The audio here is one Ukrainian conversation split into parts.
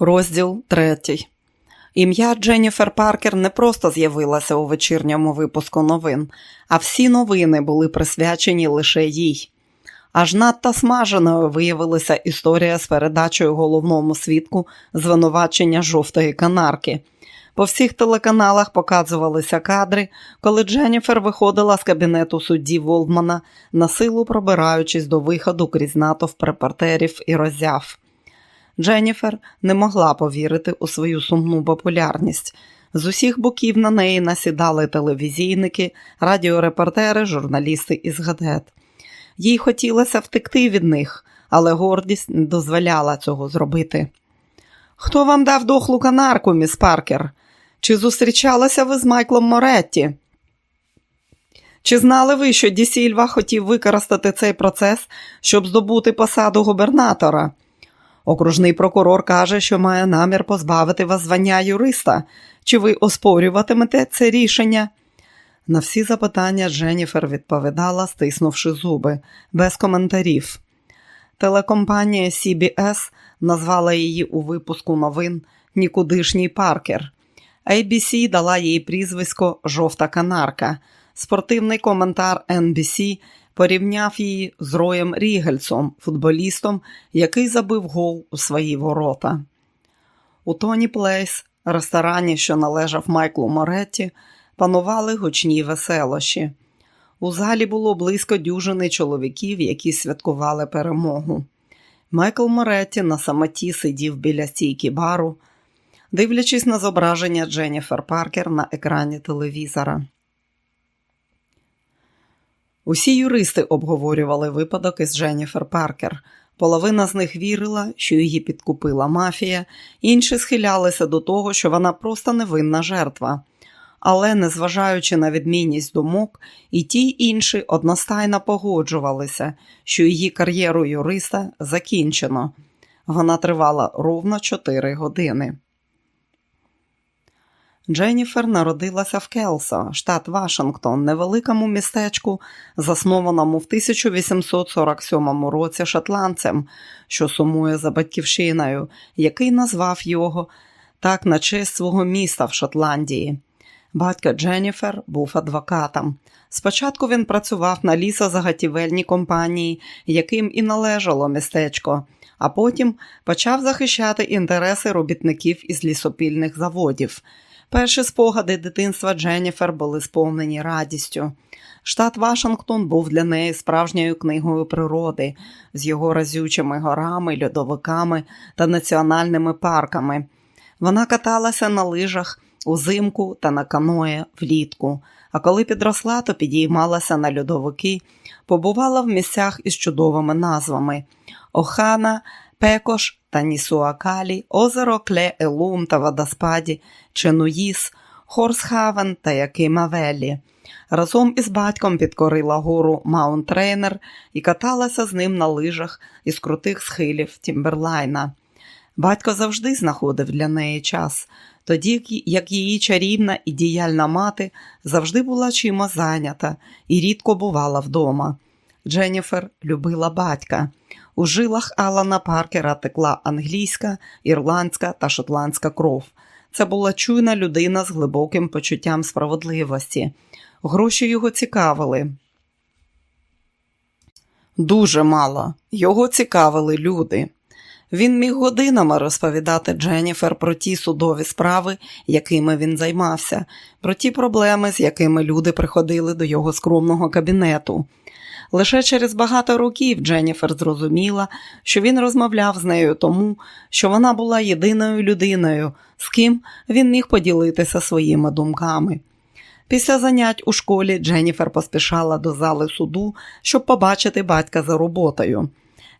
Розділ третій. Ім'я Дженніфер Паркер не просто з'явилося у вечірньому випуску новин, а всі новини були присвячені лише їй. Аж надто смаженою виявилася історія з передачею головному свідку звинувачення жовтої канарки. По всіх телеканалах показувалися кадри, коли Дженніфер виходила з кабінету судді Волдмана, на силу пробираючись до виходу крізь натовп репортерів і роззяв. Дженніфер не могла повірити у свою сумну популярність. З усіх боків на неї насідали телевізійники, радіорепортери, журналісти із газет. Їй хотілося втекти від них, але гордість не дозволяла цього зробити. Хто вам дав дохлу канарку, міс Паркер? Чи зустрічалися ви з Майклом Моретті? Чи знали ви, що Дісільва хотів використати цей процес, щоб здобути посаду губернатора? Окружний прокурор каже, що має намір позбавити вас звання юриста. Чи ви оспорюватимете це рішення? На всі запитання Дженніфер відповідала, стиснувши зуби, без коментарів. Телекомпанія CBS назвала її у випуску новин Нікудишній Паркер. ABC дала їй прізвисько Жовта канарка. Спортивний коментатор NBC порівняв її з Роєм Рігельсом, футболістом, який забив гол у свої ворота. У Tony's Place, ресторані, що належав Майклу Моретті, панували гучні веселощі. У залі було близько дюжини чоловіків, які святкували перемогу. Майкл Моретті на самоті сидів біля стійки бару, дивлячись на зображення Дженніфер Паркер на екрані телевізора. Усі юристи обговорювали випадок із Дженніфер Паркер. Половина з них вірила, що її підкупила мафія, інші схилялися до того, що вона просто невинна жертва. Але, незважаючи на відмінність думок, і ті й інші одностайно погоджувалися, що її кар'єру юриста закінчено. Вона тривала ровно 4 години. Дженніфер народилася в Келсо, штат Вашингтон, невеликому містечку, заснованому в 1847 році шотландцем, що сумує за батьківщиною, який назвав його так на честь свого міста в Шотландії. Батько Дженніфер був адвокатом. Спочатку він працював на лісозагатівельній компанії, яким і належало містечко, а потім почав захищати інтереси робітників із лісопільних заводів. Перші спогади дитинства Дженніфер були сповнені радістю. Штат Вашингтон був для неї справжньою книгою природи з його разючими горами, льодовиками та національними парками. Вона каталася на лижах узимку та на каное влітку. А коли підросла, то підіймалася на льодовики, побувала в місцях із чудовими назвами Охана, Пекош та Нісуакалі, озеро Кле Елум та водоспади Ченуїс, Хорсхавен та Якимавелі. Разом із батьком підкорила гору Маунт-Рейнір і каталася з ним на лижах із крутих схилів Тімберлайна. Батько завжди знаходив для неї час, тоді як її чарівна і діяльна мати завжди була чимось зайнята і рідко бувала вдома. Дженніфер любила батька. У жилах Алана Паркера текла англійська, ірландська та шотландська кров. Це була чуйна людина з глибоким почуттям справедливості. Гроші його цікавили. Дуже мало. Його цікавили люди. Він міг годинами розповідати Дженніфер про ті судові справи, якими він займався, про ті проблеми, з якими люди приходили до його скромного кабінету. Лише через багато років Дженніфер зрозуміла, що він розмовляв з нею тому, що вона була єдиною людиною, з ким він міг поділитися своїми думками. Після занять у школі Дженніфер поспішала до зали суду, щоб побачити батька за роботою.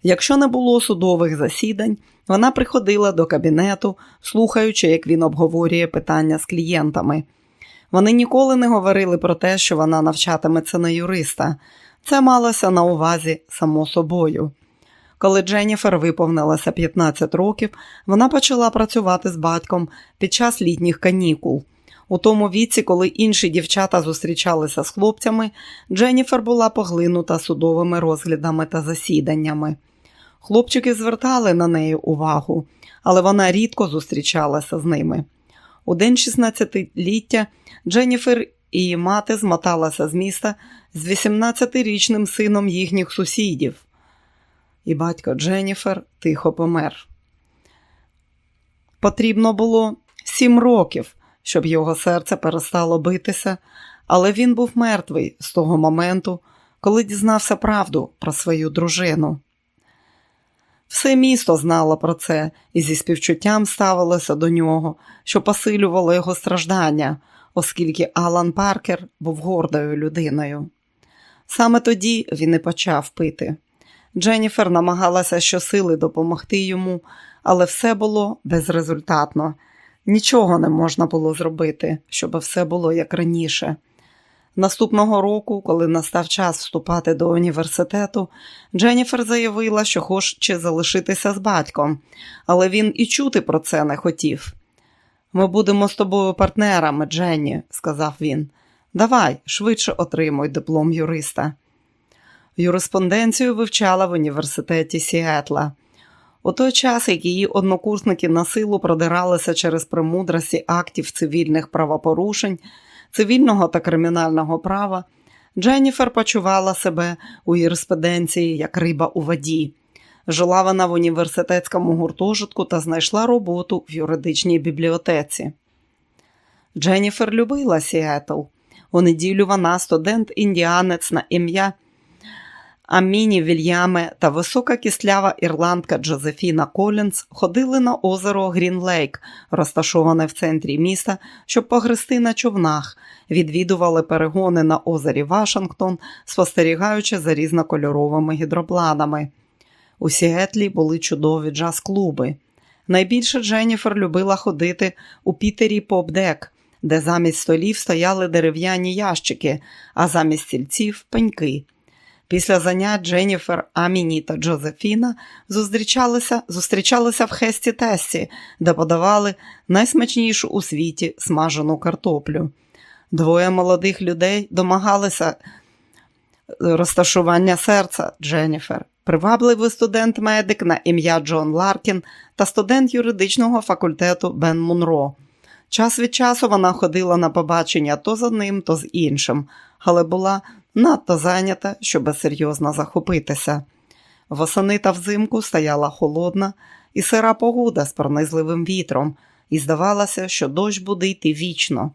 Якщо не було судових засідань, вона приходила до кабінету, слухаючи, як він обговорює питання з клієнтами. Вони ніколи не говорили про те, що вона навчатиметься на юриста. Це малося на увазі само собою. Коли Дженніфер виповнилося 15 років, вона почала працювати з батьком під час літніх канікул. У тому віці, коли інші дівчата зустрічалися з хлопцями, Дженніфер була поглинута судовими розглядами та засіданнями. Хлопчики звертали на неї увагу, але вона рідко зустрічалася з ними. У день 16-ліття Дженніфер і її мати змоталася з міста з 18-річним сином їхніх сусідів. І батько Дженніфер тихо помер. Потрібно було сім років, щоб його серце перестало битися, але він був мертвий з того моменту, коли дізнався правду про свою дружину. Все місто знало про це і зі співчуттям ставилося до нього, що посилювало його страждання, оскільки Алан Паркер був гордою людиною. Саме тоді він і почав пити. Дженніфер намагалася щосили допомогти йому, але все було безрезультатно. Нічого не можна було зробити, щоб все було як раніше. Наступного року, коли настав час вступати до університету, Дженніфер заявила, що хоче залишитися з батьком, але він і чути про це не хотів. Ми будемо з тобою партнерами, Дженні, сказав він. Давай, швидше отримуй диплом юриста. Юриспонденцію вивчала в університеті Сіетла. У той час, як її однокурсники на силу продиралися через премудрості актів цивільних правопорушень, цивільного та кримінального права, Дженніфер почувала себе у юриспруденції як риба у воді. Жила вона в університетському гуртожитку та знайшла роботу в юридичній бібліотеці. Дженніфер любила Сіетл. У неділю вона студент-індіанець на ім'я Аміні Вільяме та висока кислява ірландка Джозефіна Колінс ходили на озеро Грінлейк, розташоване в центрі міста, щоб погрести на човнах, відвідували перегони на озері Вашингтон, спостерігаючи за різнокольоровими гідропланами. У Сіетлі були чудові джаз-клуби. Найбільше Дженніфер любила ходити у Пітері Попдек, де замість столів стояли дерев'яні ящики, а замість стільців пеньки. Після занять Дженніфер, Аміні та Джозефіна зустрічалися зустрічалися в Хесті Тесі, де подавали найсмачнішу у світі смажену картоплю. Двоє молодих людей домагалися розташування серця Дженніфер, привабливий студент-медик на ім'я Джон Ларкін та студент юридичного факультету Бен Мунро. Час від часу вона ходила на побачення то з одним, то з іншим, але була надто зайнята, щоб серйозно захопитися. Восени та взимку стояла холодна і сира погода з пронизливим вітром, і здавалося, що дощ буде йти вічно.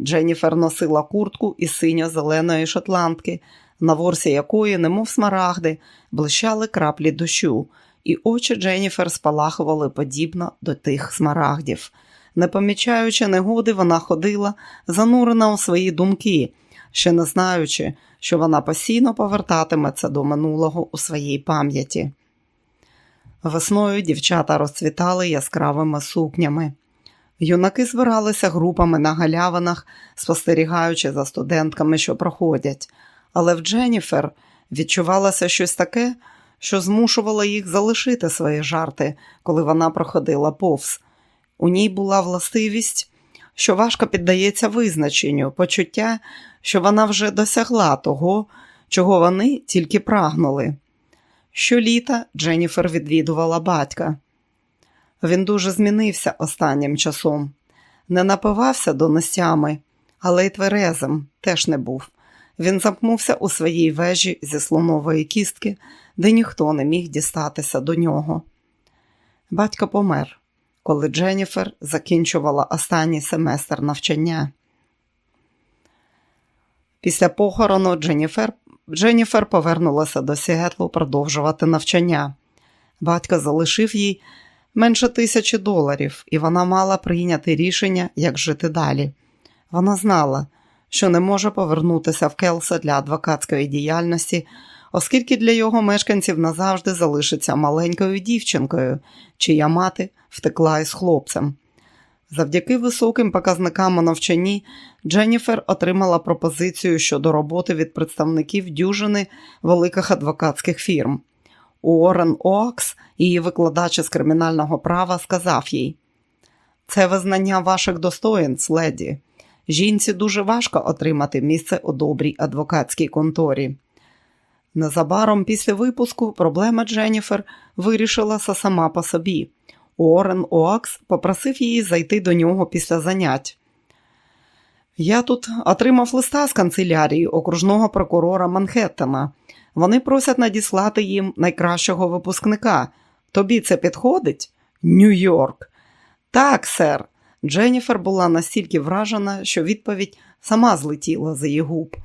Дженніфер носила куртку із синьо-зеленої шотландки, на ворсі якої, немов смарагди, блищали краплі дощу, і очі Дженніфер спалахували подібно до тих смарагдів. Не помічаючи негоди, вона ходила, занурена у свої думки, ще не знаючи, що вона постійно повертатиметься до минулого у своїй пам'яті. Весною дівчата розцвітали яскравими сукнями. Юнаки збиралися групами на галявинах, спостерігаючи за студентками, що проходять, але в Дженніфер відчувалося щось таке, що змушувало їх залишити свої жарти, коли вона проходила повз. У ній була властивість, що важко піддається визначенню, почуття, що вона вже досягла того, чого вони тільки прагнули. Щоліта Дженніфер відвідувала батька. Він дуже змінився останнім часом, не напивався доносями, але й тверезим теж не був. Він замкнувся у своїй вежі зі слонової кістки, де ніхто не міг дістатися до нього. Батько помер, коли Дженніфер закінчувала останній семестр навчання. Після похорону Дженніфер Дженніфер повернулася до Сіетлу продовжувати навчання. Батько залишив їй менше тисячі доларів, і вона мала прийняти рішення, як жити далі. Вона знала, що не може повернутися в Келса для адвокатської діяльності, оскільки для його мешканців назавжди залишиться маленькою дівчинкою, чия мати втекла із хлопцем. Завдяки високим показникам у навчанні Дженніфер отримала пропозицію щодо роботи від представників дюжини великих адвокатських фірм. Уоррен Оакс, її викладач із кримінального права, сказав їй: це визнання ваших достоїнств, леді. Жінці дуже важко отримати місце у добрій адвокатській конторі. Незабаром після випуску проблема Дженніфер вирішилася сама по собі. Уоррен Оакс попросив її зайти до нього після занять. Я тут отримав листа з канцелярії окружного прокурора Манхеттена. Вони просять надіслати їм найкращого випускника. Тобі це підходить? Нью-Йорк. Так, сер. Дженніфер була настільки вражена, що відповідь сама злетіла за її губ.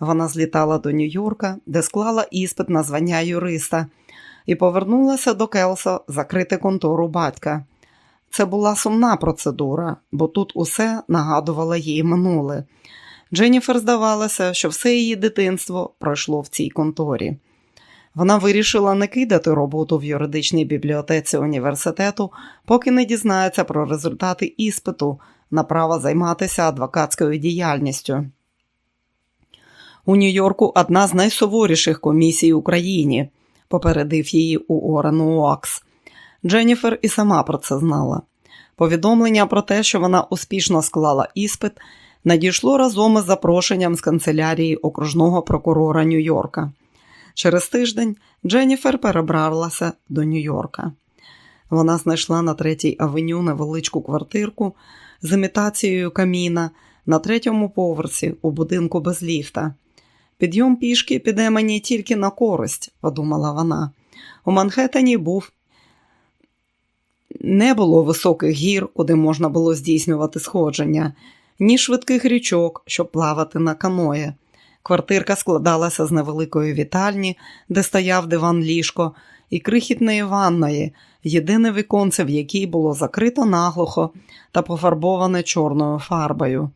Вона злітала до Нью-Йорка, де склала іспит на звання юриста, і повернулася до Келса закрити контору батька. Це була сумна процедура, бо тут усе нагадувало їй минуле. Дженніфер здавалося, що все її дитинство пройшло в цій конторі. Вона вирішила не кидати роботу в юридичній бібліотеці університету, поки не дізнається про результати іспиту на право займатися адвокатською діяльністю. У Нью-Йорку одна з найсуворіших комісій в Україні, попередив її у Орен Уакс. Дженніфер і сама про це знала. Повідомлення про те, що вона успішно склала іспит, надійшло разом із запрошенням з канцелярії окружного прокурора Нью-Йорка. Через тиждень Дженніфер перебралася до Нью-Йорка. Вона знайшла на третій авеню невеличку квартирку з імітацією каміна на третьому поверсі у будинку без ліфта. Підйом пішки піде мені тільки на користь, подумала вона. У Манхеттені був не було високих гір, куди можна було здійснювати сходження, ні швидких річок, щоб плавати на каное. Квартирка складалася з невеликої вітальні, де стояв диван ліжко, і крихітної ванної, єдине віконце, в якій було закрито наглухо та пофарбоване чорною фарбою.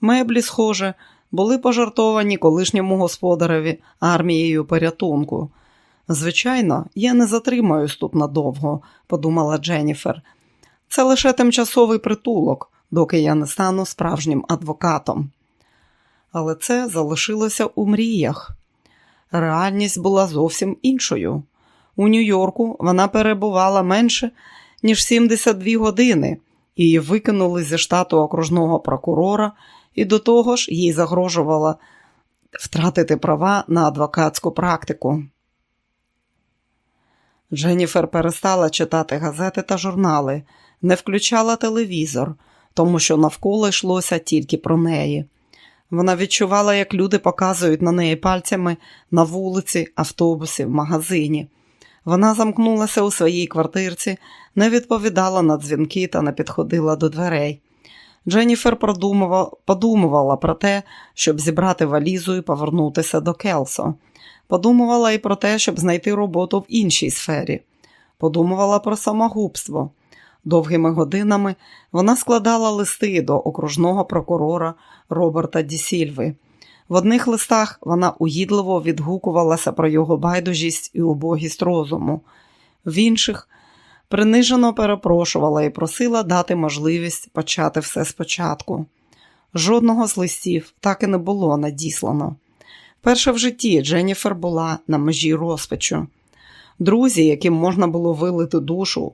Меблі, схоже, були пожартовані колишньому господареві армією порятунку. Звичайно, я не затримаюсь тут надовго, подумала Дженніфер. Це лише тимчасовий притулок, доки я не стану справжнім адвокатом. Але це залишилося у мріях. Реальність була зовсім іншою. У Нью-Йорку вона перебувала менше, ніж 72 години, її викинули зі штату окружного прокурора, і до того ж їй загрожувало втратити права на адвокатську практику. Дженніфер перестала читати газети та журнали, не включала телевізор, тому що навколо йшлося тільки про неї. Вона відчувала, як люди показують на неї пальцями на вулиці, автобусі, в магазині. Вона замкнулася у своїй квартирці, не відповідала на дзвінки та не підходила до дверей. Дженніфер подумувала, про те, щоб зібрати валізу і повернутися до Келсо. Подумувала і про те, щоб знайти роботу в іншій сфері. Подумувала про самогубство. Довгими годинами вона складала листи до окружного прокурора Роберта Дісільви. В одних листах вона угідливо відгукувалася про його байдужість і убогість розуму, в інших принижено перепрошувала і просила дати можливість почати все спочатку. Жодного з листів так і не було надіслано. Перше в житті Дженніфер була на межі розпачу. Друзі, яким можна було вилити душу,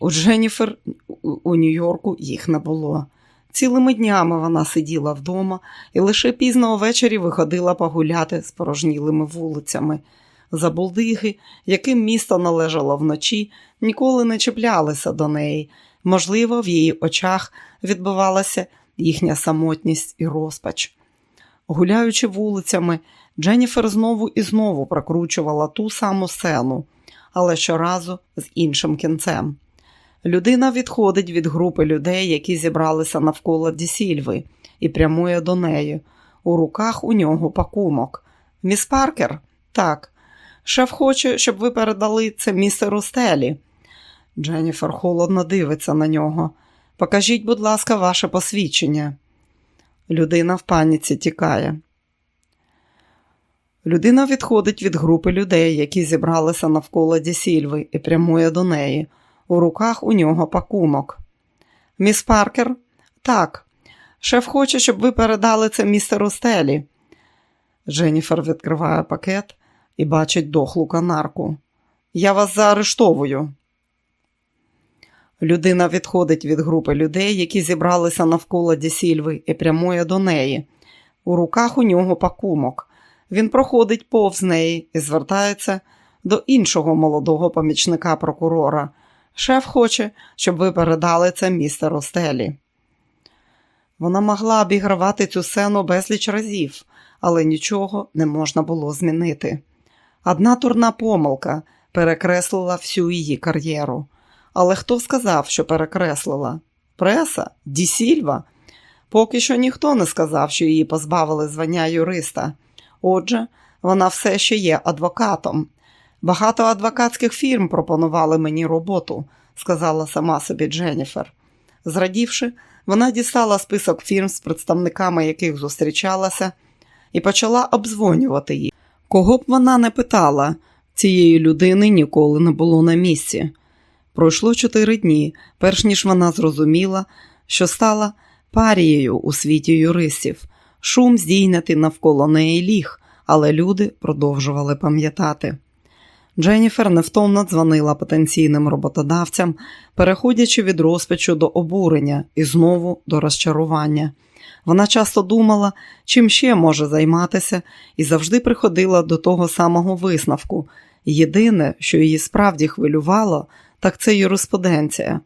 у Дженніфер у Нью-Йорку їх не було. Цілими днями вона сиділа вдома і лише пізно увечері виходила погуляти з порожнілими вулицями. Забулдиги, яким місто належало вночі, ніколи не чіплялися до неї. Можливо, в її очах відбувалася їхня самотність і розпач. Гуляючи вулицями, Дженніфер знову і знову прокручувала ту саму сцену, але щоразу з іншим кінцем. Людина відходить від групи людей, які зібралися навколо Дісільви, і прямує до неї. У руках у нього пакунок. Міс Паркер? Так. Шеф хоче, щоб ви передали це містеру Стелі. Дженніфер холодно дивиться на нього. Покажіть, будь ласка, ваше посвідчення. Людина в паніці тікає. Людина відходить від групи людей, які зібралися навколо Дісільви, і прямує до неї. У руках у нього пакунок. Міс Паркер? Так. Шеф хоче, щоб ви передали це містеру Стелі. Дженніфер відкриває пакет і бачить дохлу канарку. Я вас заарештовую. Людина відходить від групи людей, які зібралися навколо Дісільви, і прямує до неї. У руках у нього пакунок. Він проходить повз неї і звертається до іншого молодого помічника прокурора. Шеф хоче, щоб ви передали це містеру Стелі. Вона могла обігравати цю сцену безліч разів, але нічого не можна було змінити. Одна турна помилка перекреслила всю її кар'єру. Але хто сказав, що перекреслила? Преса? Ді Сільва? Поки що ніхто не сказав, що її позбавили звання юриста. Отже, вона все ще є адвокатом. Багато адвокатських фірм пропонували мені роботу, сказала сама собі Дженніфер. Зрадівши, вона дістала список фірм, з представниками яких зустрічалася, і почала обдзвонювати їх. Кого б вона не питала, цієї людини ніколи не було на місці. Пройшло чотири дні, перш ніж вона зрозуміла, що стала парією у світі юристів. Шум здійнятий навколо неї ліг, але люди продовжували пам'ятати. Дженніфер невтомно дзвонила потенційним роботодавцям, переходячи від розпачу до обурення і знову до розчарування. Вона часто думала, чим ще може займатися, і завжди приходила до того самого висновку. Єдине, що її справді хвилювало, так це юриспруденція.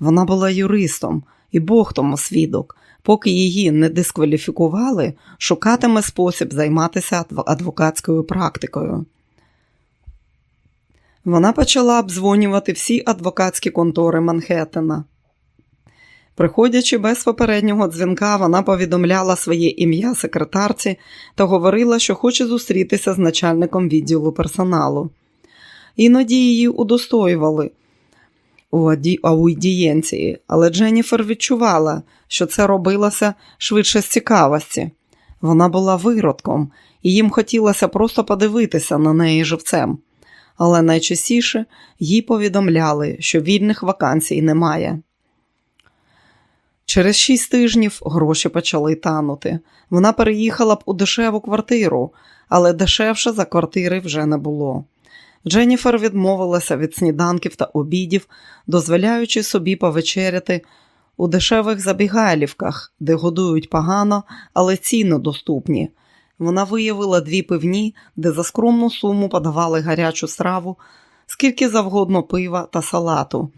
Вона була юристом, і Бог тому свідок, поки її не дискваліфікували, шукатиме спосіб займатися адвокатською практикою. Вона почала обдзвонювати всі адвокатські контори Манхеттена. Приходячи без попереднього дзвінка, вона повідомляла своє ім'я секретарці та говорила, що хоче зустрітися з начальником відділу персоналу. Іноді її удостоювали у аудієнції, але Дженніфер відчувала, що це робилося швидше з цікавості. Вона була виродком, і їм хотілося просто подивитися на неї живцем. Але найчастіше їй повідомляли, що вільних вакансій немає. Через шість тижнів гроші почали танути. Вона переїхала б у дешеву квартиру, але дешевше за квартири вже не було. Дженніфер відмовилася від сніданків та обідів, дозволяючи собі повечеряти у дешевих забігайлівках, де годують погано, але ціни доступні. Вона виявила дві пивні, де за скромну суму подавали гарячу страву, скільки завгодно пива та салату.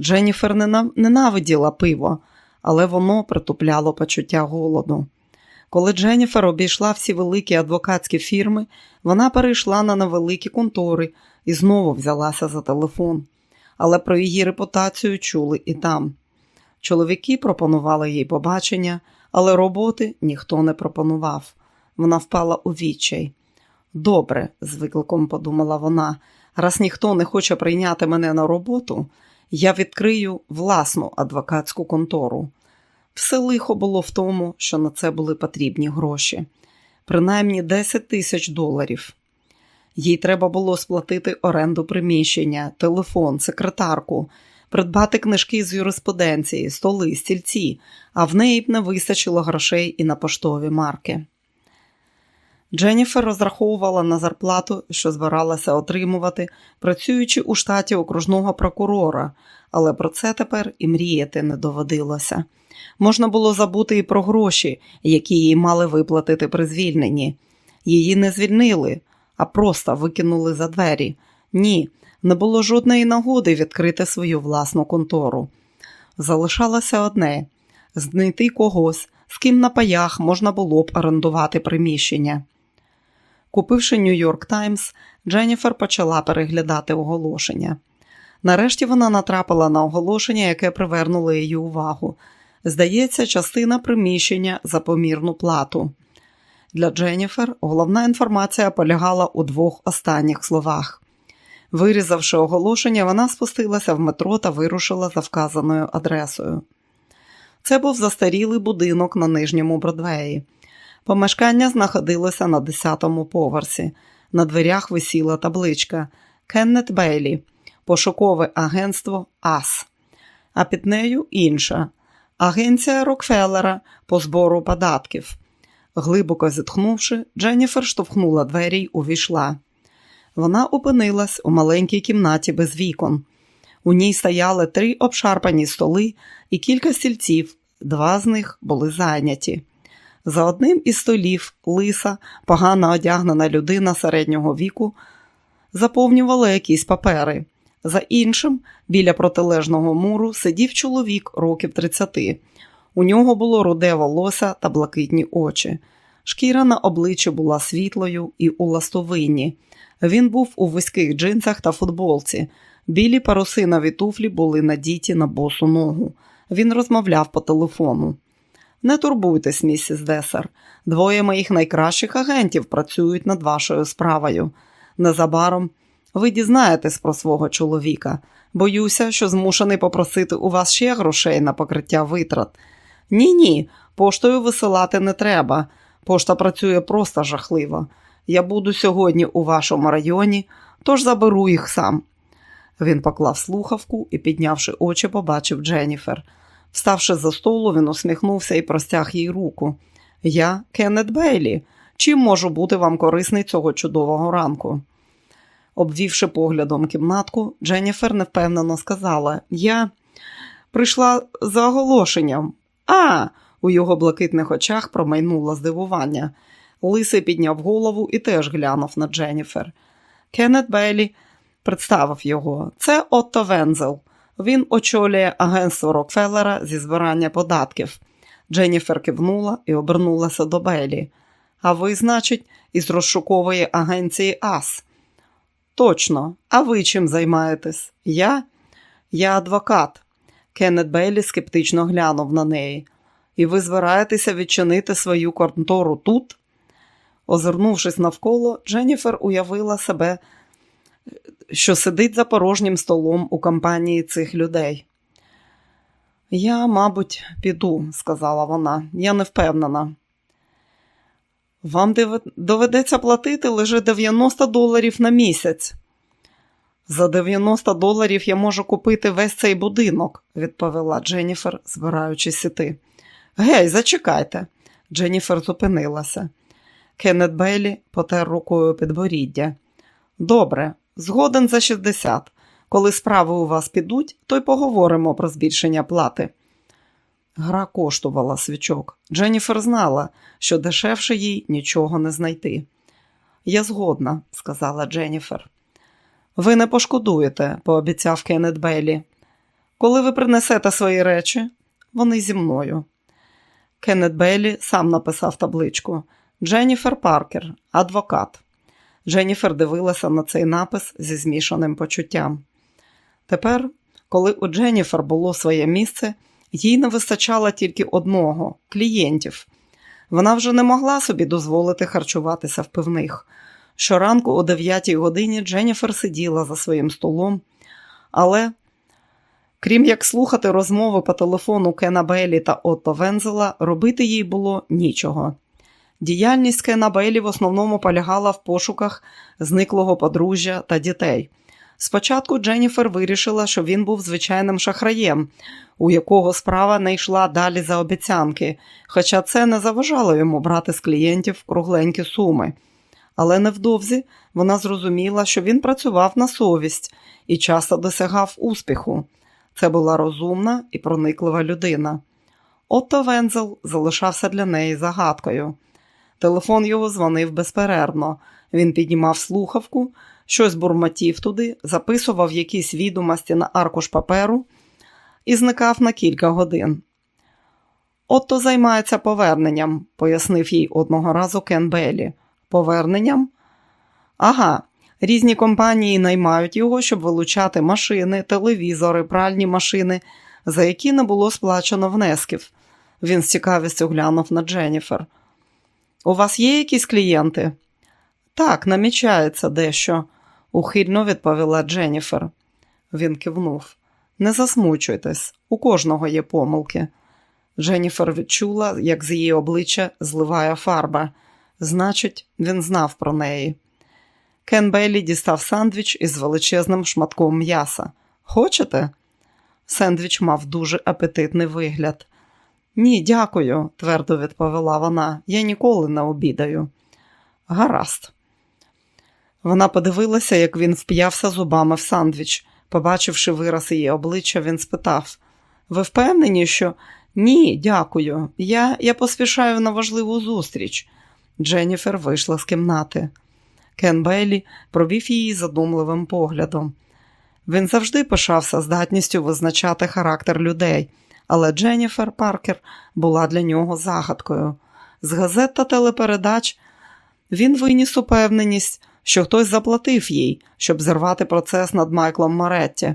Дженніфер ненавиділа пиво, але воно притупляло почуття голоду. Коли Дженніфер обійшла всі великі адвокатські фірми, вона перейшла на невеликі контори і знову взялася за телефон. Але про її репутацію чули і там. Чоловіки пропонували їй побачення, але роботи ніхто не пропонував. Вона впала у відчай. Добре, з викликом подумала вона, раз ніхто не хоче прийняти мене на роботу, я відкрию власну адвокатську контору. Все лихо було в тому, що на це були потрібні гроші, принаймні 10 тисяч доларів. Їй треба було сплатити оренду приміщення, телефон, секретарку, придбати книжки з юриспруденції, столи, стільці, а в неї б не вистачило грошей і на поштові марки. Дженніфер розраховувала на зарплату, що збиралася отримувати, працюючи у штаті окружного прокурора, але про це тепер і мріяти не доводилося. Можна було забути і про гроші, які їй мали виплатити при звільненні. Її не звільнили, а просто викинули за двері. Ні, не було жодної нагоди відкрити свою власну контору. Залишалося одне знайти когось, з ким на паях можна було б орендувати приміщення. Купивши Нью-Йорк Таймс, Дженніфер почала переглядати оголошення. Нарешті вона натрапила на оголошення, яке привернуло її увагу. Здається, частина приміщення за помірну плату. Для Дженніфер головна інформація полягала у двох останніх словах. Вирізавши оголошення, вона спустилася в метро та вирушила за вказаною адресою. Це був застарілий будинок на нижньому Бродвеї. Помешкання знаходилося на 10-му поверсі. На дверях висіла табличка Кеннет Бейлі, пошукове агентство АС, а під нею інша Агенція Рокфеллера по збору податків. Глибоко зітхнувши, Дженніфер штовхнула двері й увійшла. Вона опинилась у маленькій кімнаті без вікон. У ній стояли три обшарпані столи і кілька стільців, два з них були зайняті. За одним із столів лиса, погано одягнена людина середнього віку, заповнювала якісь папери. За іншим, біля протилежного муру, сидів чоловік років 30. У нього було руде волосся та блакитні очі. Шкіра на обличчі була світлою і у ластовині. Він був у вузьких джинсах та футболці. Білі парусинові туфлі були надіті на босу ногу. Він розмовляв по телефону. Не турбуйтесь, місіс Десер. Двоє моїх найкращих агентів працюють над вашою справою. Незабаром ви дізнаєтесь про свого чоловіка. Боюся, що змушений попросити у вас ще грошей на покриття витрат. Ні, ні, поштою висилати не треба. Пошта працює просто жахливо. Я буду сьогодні у вашому районі, тож заберу їх сам. Він поклав слухавку і, піднявши очі, побачив Дженніфер. Вставши за столу, він усміхнувся і простяг їй руку. Я Кеннет Бейлі. Чим можу бути вам корисний цього чудового ранку? Обвівши поглядом кімнатку, Дженніфер невпевнено сказала: Я прийшла за оголошенням. А, у його блакитних очах промайнуло здивування. Лисий підняв голову і теж глянув на Дженніфер. Кеннет Бейлі представив його. Це Отто Вензел. Він очолює агентство Рокфеллера зі збирання податків. Дженніфер кивнула і обернулася до Бейлі. А ви, значить, із розшукової агенції АС. Точно, а ви чим займаєтесь? Я? Я адвокат. Кеннет Бейлі скептично глянув на неї. І ви збираєтеся відчинити свою контору тут? Озирнувшись навколо, Дженніфер уявила себе, що сидить за порожнім столом у компанії цих людей. Я, мабуть, піду, сказала вона, я не впевнена. Вам доведеться платити лише 90 доларів на місяць. За 90 доларів я можу купити весь цей будинок, відповіла Дженніфер, збираючись іти. Гей, зачекайте. Дженніфер зупинилася. Кеннет Бейлі потер рукою підборіддя. Добре, згоден за 60. Коли справи у вас підуть, то й поговоримо про збільшення плати. Гра коштувала свічок. Дженніфер знала, що дешевше їй нічого не знайти. Я згодна, сказала Дженніфер. Ви не пошкодуєте, пообіцяв Кеннет Бейлі. Коли ви принесете свої речі, вони зі мною. Кеннет Бейлі сам написав табличку Дженніфер Паркер, адвокат. Дженніфер дивилася на цей напис зі змішаним почуттям. Тепер, коли у Дженніфер було своє місце, їй не вистачало тільки одного клієнтів. Вона вже не могла собі дозволити харчуватися в пивних. Щоранку о 9 годині Дженніфер сиділа за своїм столом, але, крім як слухати розмови по телефону Кена Белі та Отто Вензела, робити їй було нічого. Діяльність Кена Белі в основному полягала в пошуках зниклого подружжя та дітей. Спочатку Дженніфер вирішила, що він був звичайним шахраєм, у якого справа не йшла далі за обіцянки, хоча це не заважало йому брати з клієнтів кругленькі суми. Але невдовзі вона зрозуміла, що він працював на совість і часто досягав успіху. Це була розумна і прониклива людина. Отто Вензел залишався для неї загадкою. Телефон його дзвонив безперервно. Він піднімав слухавку, щось бурмотів туди, записував якісь відомості на аркуш паперу і зникав на кілька годин. Отто займається поверненням, пояснив їй одного разу Кен Беллі. Поверненням? Ага, різні компанії наймають його, щоб вилучати машини, телевізори, пральні машини, за які не було сплачено внесків. Він з цікавістю глянув на Дженніфер. У вас є якісь клієнти? Так, намічається дещо, ухильно відповіла Дженніфер. Він кивнув. Не засмучуйтесь, у кожного є помилки. Дженніфер відчула, як з її обличчя зливає фарба. Значить, він знав про неї. Кен Бейлі дістав сандвіч із величезним шматком м'яса. Хочете? Сендвіч мав дуже апетитний вигляд. Ні, дякую, твердо відповіла вона. Я ніколи не обідаю. Гаразд. Вона подивилася, як він вп'явся зубами в сандвіч. Побачивши вираз її обличчя, він спитав: Ви впевнені, що Ні, дякую. Я я поспішаю на важливу зустріч. Дженніфер вийшла з кімнати. Кен Бейлі провів її задумливим поглядом. Він завжди пишався здатністю визначати характер людей, але Дженніфер Паркер була для нього загадкою. З газет та телепередач він виніс упевненість, що хтось заплатив їй, щоб зірвати процес над Майклом Моретті.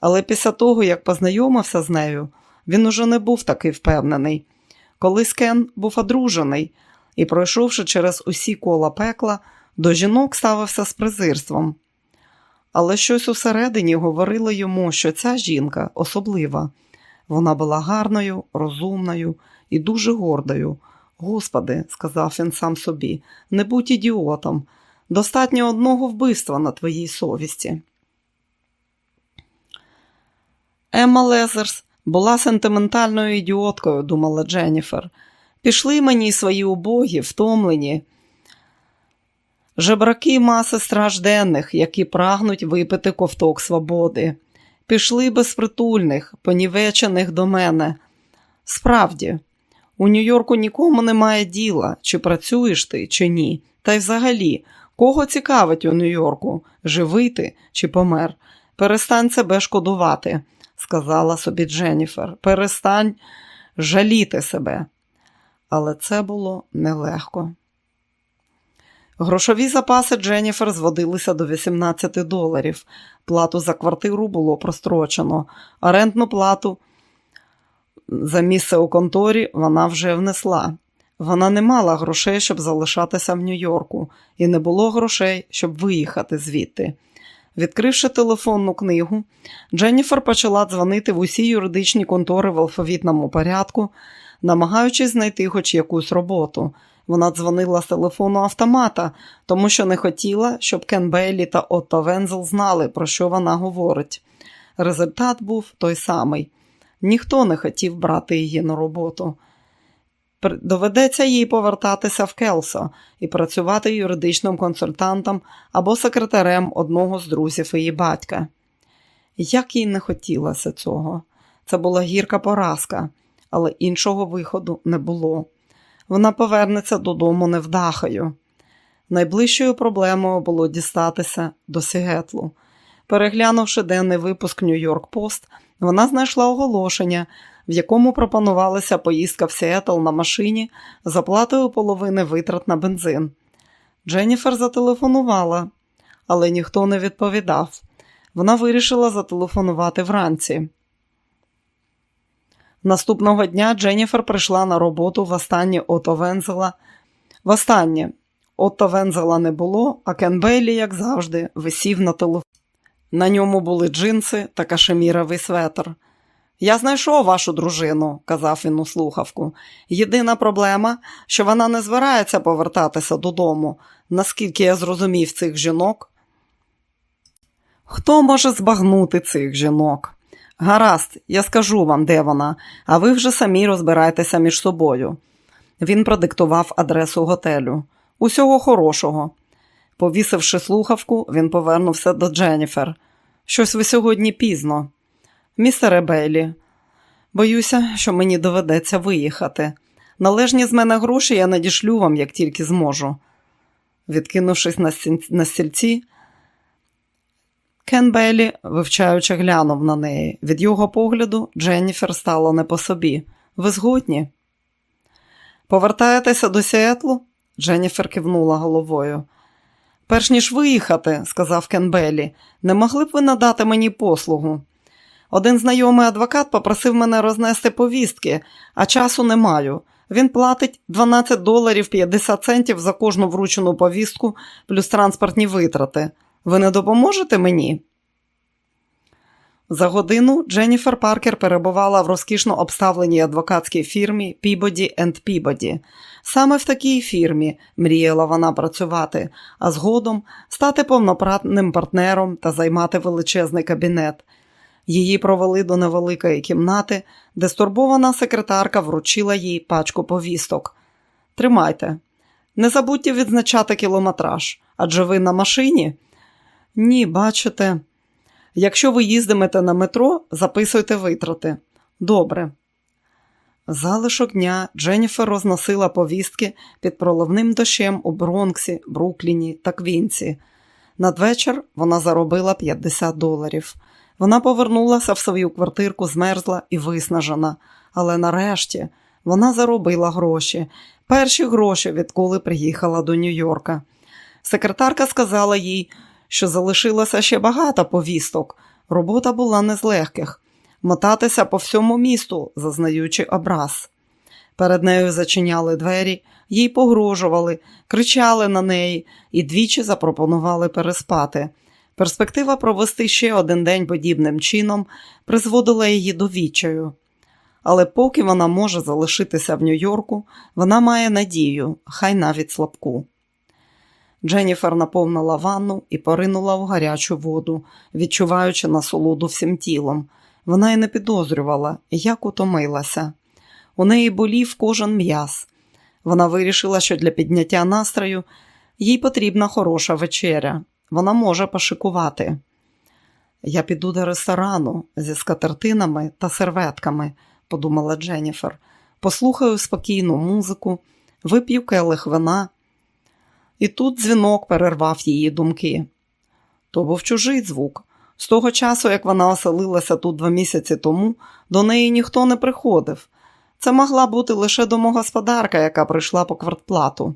Але після того, як познайомився з нею, він уже не був такий впевнений. Колись Кен був одружений і, пройшовши через усі кола пекла, до жінок ставився з презирством. Але щось усередині говорило йому, що ця жінка особлива. Вона була гарною, розумною і дуже гордою. Господи, сказав він сам собі, не будь ідіотом. Достатньо одного вбивства на твоїй совісті. Емма Лезерс була сентиментальною ідіоткою, думала Дженніфер. Пішли мені свої убогі, втомлені. Жебраки маси стражденних, які прагнуть випити ковток свободи. Пішли безпритульних, понівечених до мене. Справді, у Нью-Йорку нікому немає діла, чи працюєш ти, чи ні. Та й взагалі, кого цікавить у Нью-Йорку живий ти чи помер? Перестань себе шкодувати, сказала собі Дженніфер. Перестань жаліти себе. Але це було нелегко. Грошові запаси Дженніфер зводилися до 18 доларів. Плату за квартиру було прострочено, орендну плату за місце у конторі вона вже внесла. Вона не мала грошей, щоб залишатися в Нью-Йорку, і не було грошей, щоб виїхати звідти. Відкривши телефонну книгу, Дженніфер почала дзвонити в усі юридичні контори в алфавітному порядку, намагаючись знайти хоч якусь роботу. Вона дзвонила з телефону автомата, тому що не хотіла, щоб Кен Бейлі та Отто Вензел знали, про що вона говорить. Результат був той самий. Ніхто не хотів брати її на роботу. Доведеться їй повертатися в Келсо і працювати юридичним консультантом або секретарем одного з друзів її батька. Як їй не хотілося цього. Це була гірка поразка, але іншого виходу не було. Вона повернеться додому невдахою. Найближчою проблемою було дістатися до Сігетлу. Переглянувши денний випуск Нью-Йорк Пост, вона знайшла оголошення, в якому пропонувалася поїздка в Сіетл на машині з оплатою половини витрат на бензин. Дженніфер зателефонувала, але ніхто не відповідав. Вона вирішила зателефонувати вранці. Наступного дня Дженніфер прийшла на роботу в останнє Ото Вензела. Востаннє Отто Вензела не було, а Кен Бейлі, як завжди, висів на телефоні. На ньому були джинси та кашеміровий светр. Я знайшов вашу дружину, казав він у слухавку. Єдина проблема, що вона не збирається повертатися додому, наскільки я зрозумів цих жінок. Хто може збагнути цих жінок? Гаразд, я скажу вам, де вона, а ви вже самі розбирайтеся між собою. Він продиктував адресу готелю. Усього хорошого. Повісивши слухавку, він повернувся до Дженніфер. Щось ви сьогодні пізно. Містере Бейлі, боюся, що мені доведеться виїхати. Належні з мене гроші я надішлю вам, як тільки зможу. Відкинувшись на, стіль... на стільці, Кен Бейлі, вивчаючи, глянув на неї. Від його погляду Дженніфер стало не по собі. Ви згодні? Повертаєтеся до Сіетлу? Дженніфер кивнула головою. Перш ніж виїхати, сказав Кенбелі, не могли б ви надати мені послугу? Один знайомий адвокат попросив мене рознести повістки, а часу не маю. Він платить 12 доларів 50 центів за кожну вручену повістку плюс транспортні витрати. Ви не допоможете мені? За годину Дженніфер Паркер перебувала в розкішно обставленій адвокатській фірмі Peabody Peabody. Саме в такій фірмі мріяла вона працювати, а згодом стати повноправним партнером та займати величезний кабінет. Її провели до невеликої кімнати, де стурбована секретарка вручила їй пачку повісток. Тримайте, не забудьте відзначати кілометраж, адже ви на машині? Ні, бачите. Якщо ви їздимете на метро, записуйте витрати. Добре. Залишок дня Дженніфер розносила повістки під проливним дощем у Бронксі, Брукліні та Квінці. Надвечір вона заробила 50 доларів. Вона повернулася в свою квартирку, змерзла і виснажена, але нарешті вона заробила гроші, перші гроші, відколи приїхала до Нью-Йорка. Секретарка сказала їй, що залишилося ще багато повісток. Робота була не з легких мотатися по всьому місту, зазнаючи образ. Перед нею зачиняли двері, їй погрожували, кричали на неї і двічі запропонували переспати. Перспектива провести ще один день подібним чином призводила її до відчаю. Але поки вона може залишитися в Нью-Йорку, вона має надію, хай навіть слабку. Дженніфер наповнила ванну і поринула в гарячу воду, відчуваючи насолоду всім тілом. Вона й не підозрювала, як утомилася. У неї болів кожен м'яз. Вона вирішила, що для підняття настрою їй потрібна хороша вечеря. Вона може пошикувати. Я піду до ресторану зі скатертинами та серветками, подумала Дженніфер. Послухаю спокійну музику, вип'ю келих вина. І тут дзвінок перервав її думки. То був чужий звук. З того часу, як вона оселилася тут два місяці тому, до неї ніхто не приходив. Це могла бути лише домогосподарка, яка прийшла по квартплату.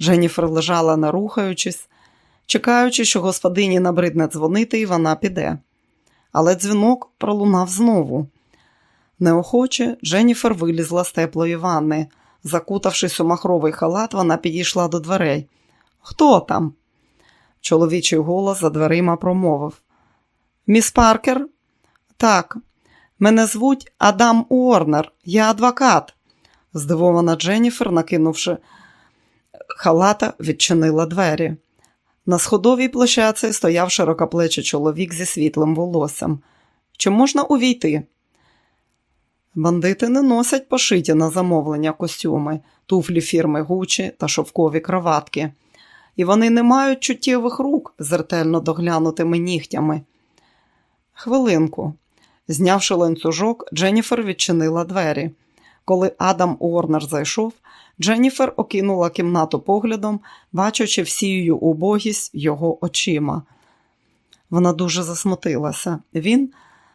Дженніфер лежала, не рухаючись, чекаючи, що господині набридне дзвонити, і вона піде. Але дзвінок пролунав знову. Неохоче Дженніфер вилізла з теплої ванни. Закутавшись у махровий халат, вона підійшла до дверей. Хто там? Чоловічий голос за дверима промовив. Міс Паркер? Так, мене звуть Адам Уорнер, я адвокат. Здивована Дженніфер, накинувши халата, відчинила двері. На сходовій площадці стояв широкоплечий чоловік зі світлим волоссям. Чи можна увійти? Бандити не носять пошиті на замовлення костюми, туфлі фірми Гучі та шовкові кроватки. І вони не мають чуттєвих рук з ретельно доглянутими нігтями. Хвилинку. Знявши ланцюжок, Дженніфер відчинила двері. Коли Адам Уорнер зайшов, Дженніфер окинула кімнату поглядом, бачачи всію убогість його очима. Вона дуже засмутилася. Він,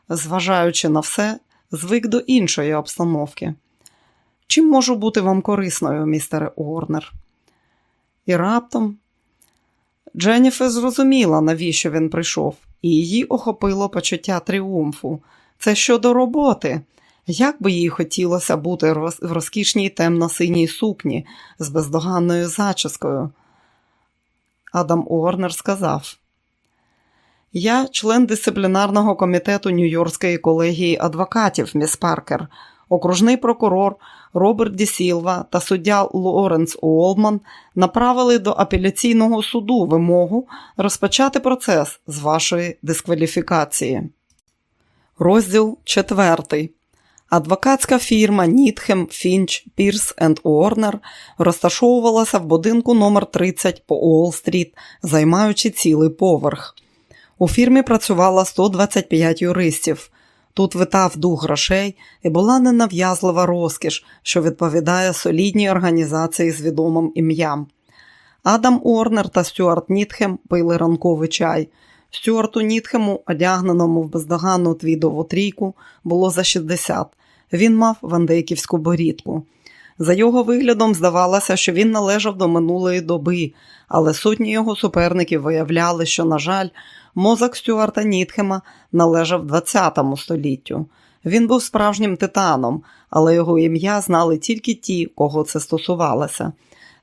зважаючи на все, звик до іншої обстановки. Чим можу бути вам корисною, містере Уорнер? І раптом Дженніфер зрозуміла, навіщо він прийшов і її охопило почуття тріумфу. Це щодо роботи. Як би їй хотілося бути в розкішній темно-синій сукні з бездоганною зачіскою. Адам Уорнер сказав: Я член дисциплінарного комітету Нью-Йоркської колегії адвокатів, міс Паркер, окружний прокурор Роберт Ді Сілва та суддя Лоренс Уолман направили до апеляційного суду вимогу розпочати процес з вашої дискваліфікації. Розділ 4. Адвокатська фірма Нітхем, Фінч, Пірс енд Уорнер розташовувалася в будинку номер 30 по Уолл-стріт, займаючи цілий поверх. У фірмі працювало 125 юристів. Тут витав дух грошей і була ненав'язлива розкіш, що відповідає солідній організації з відомим ім'ям. Адам Орнер та Стюарт Нітхем пили ранковий чай. Стюарту Нітхему, одягненому в бездоганну твідову трійку, було за 60. Він мав вандейківську борідку. За його виглядом здавалося, що він належав до минулої доби, але сотні його суперників виявляли, що, на жаль, Мозок Стюарта Нітхема належав ХХ століттю. Він був справжнім титаном, але його ім'я знали тільки ті, кого це стосувалося.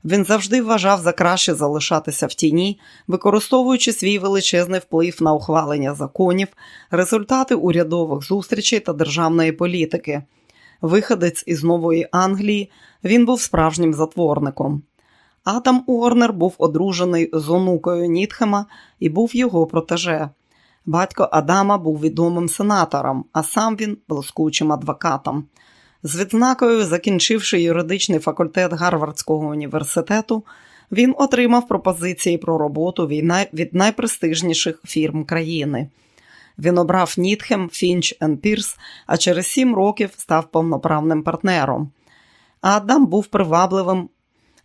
Він завжди вважав за краще залишатися в тіні, використовуючи свій величезний вплив на ухвалення законів, результати урядових зустрічей та державної політики. Виходець із Нової Англії, він був справжнім затворником. Адам Уорнер був одружений з онукою Нітхема і був його протеже. Батько Адама був відомим сенатором, а сам він блискучим адвокатом. З відзнакою, закінчивши юридичний факультет Гарвардського університету, він отримав пропозиції про роботу від найпрестижніших фірм країни. Він обрав Нітхем, Фінч Пірс, а через сім років став повноправним партнером. Адам був привабливим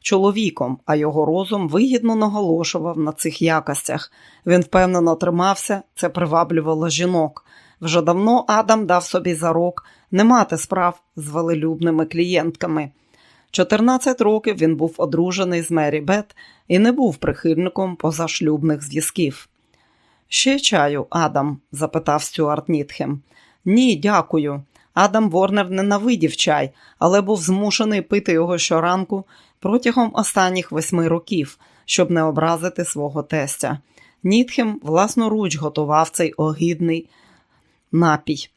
чоловіком, а його розум вигідно наголошував на цих якостях. Він впевнено тримався, це приваблювало жінок. Вже давно Адам дав собі зарок не мати справ з велелюбними клієнтками. 14 років він був одружений з Мері Бет і не був прихильником позашлюбних зв'язків. Ще чаю, Адам? запитав Стюарт Нітхем. Ні, дякую. Адам Ворнер ненавидів чай, але був змушений пити його щоранку протягом останніх восьми років, щоб не образити свого тестя. Нітхем власноруч готував цей огідний напій.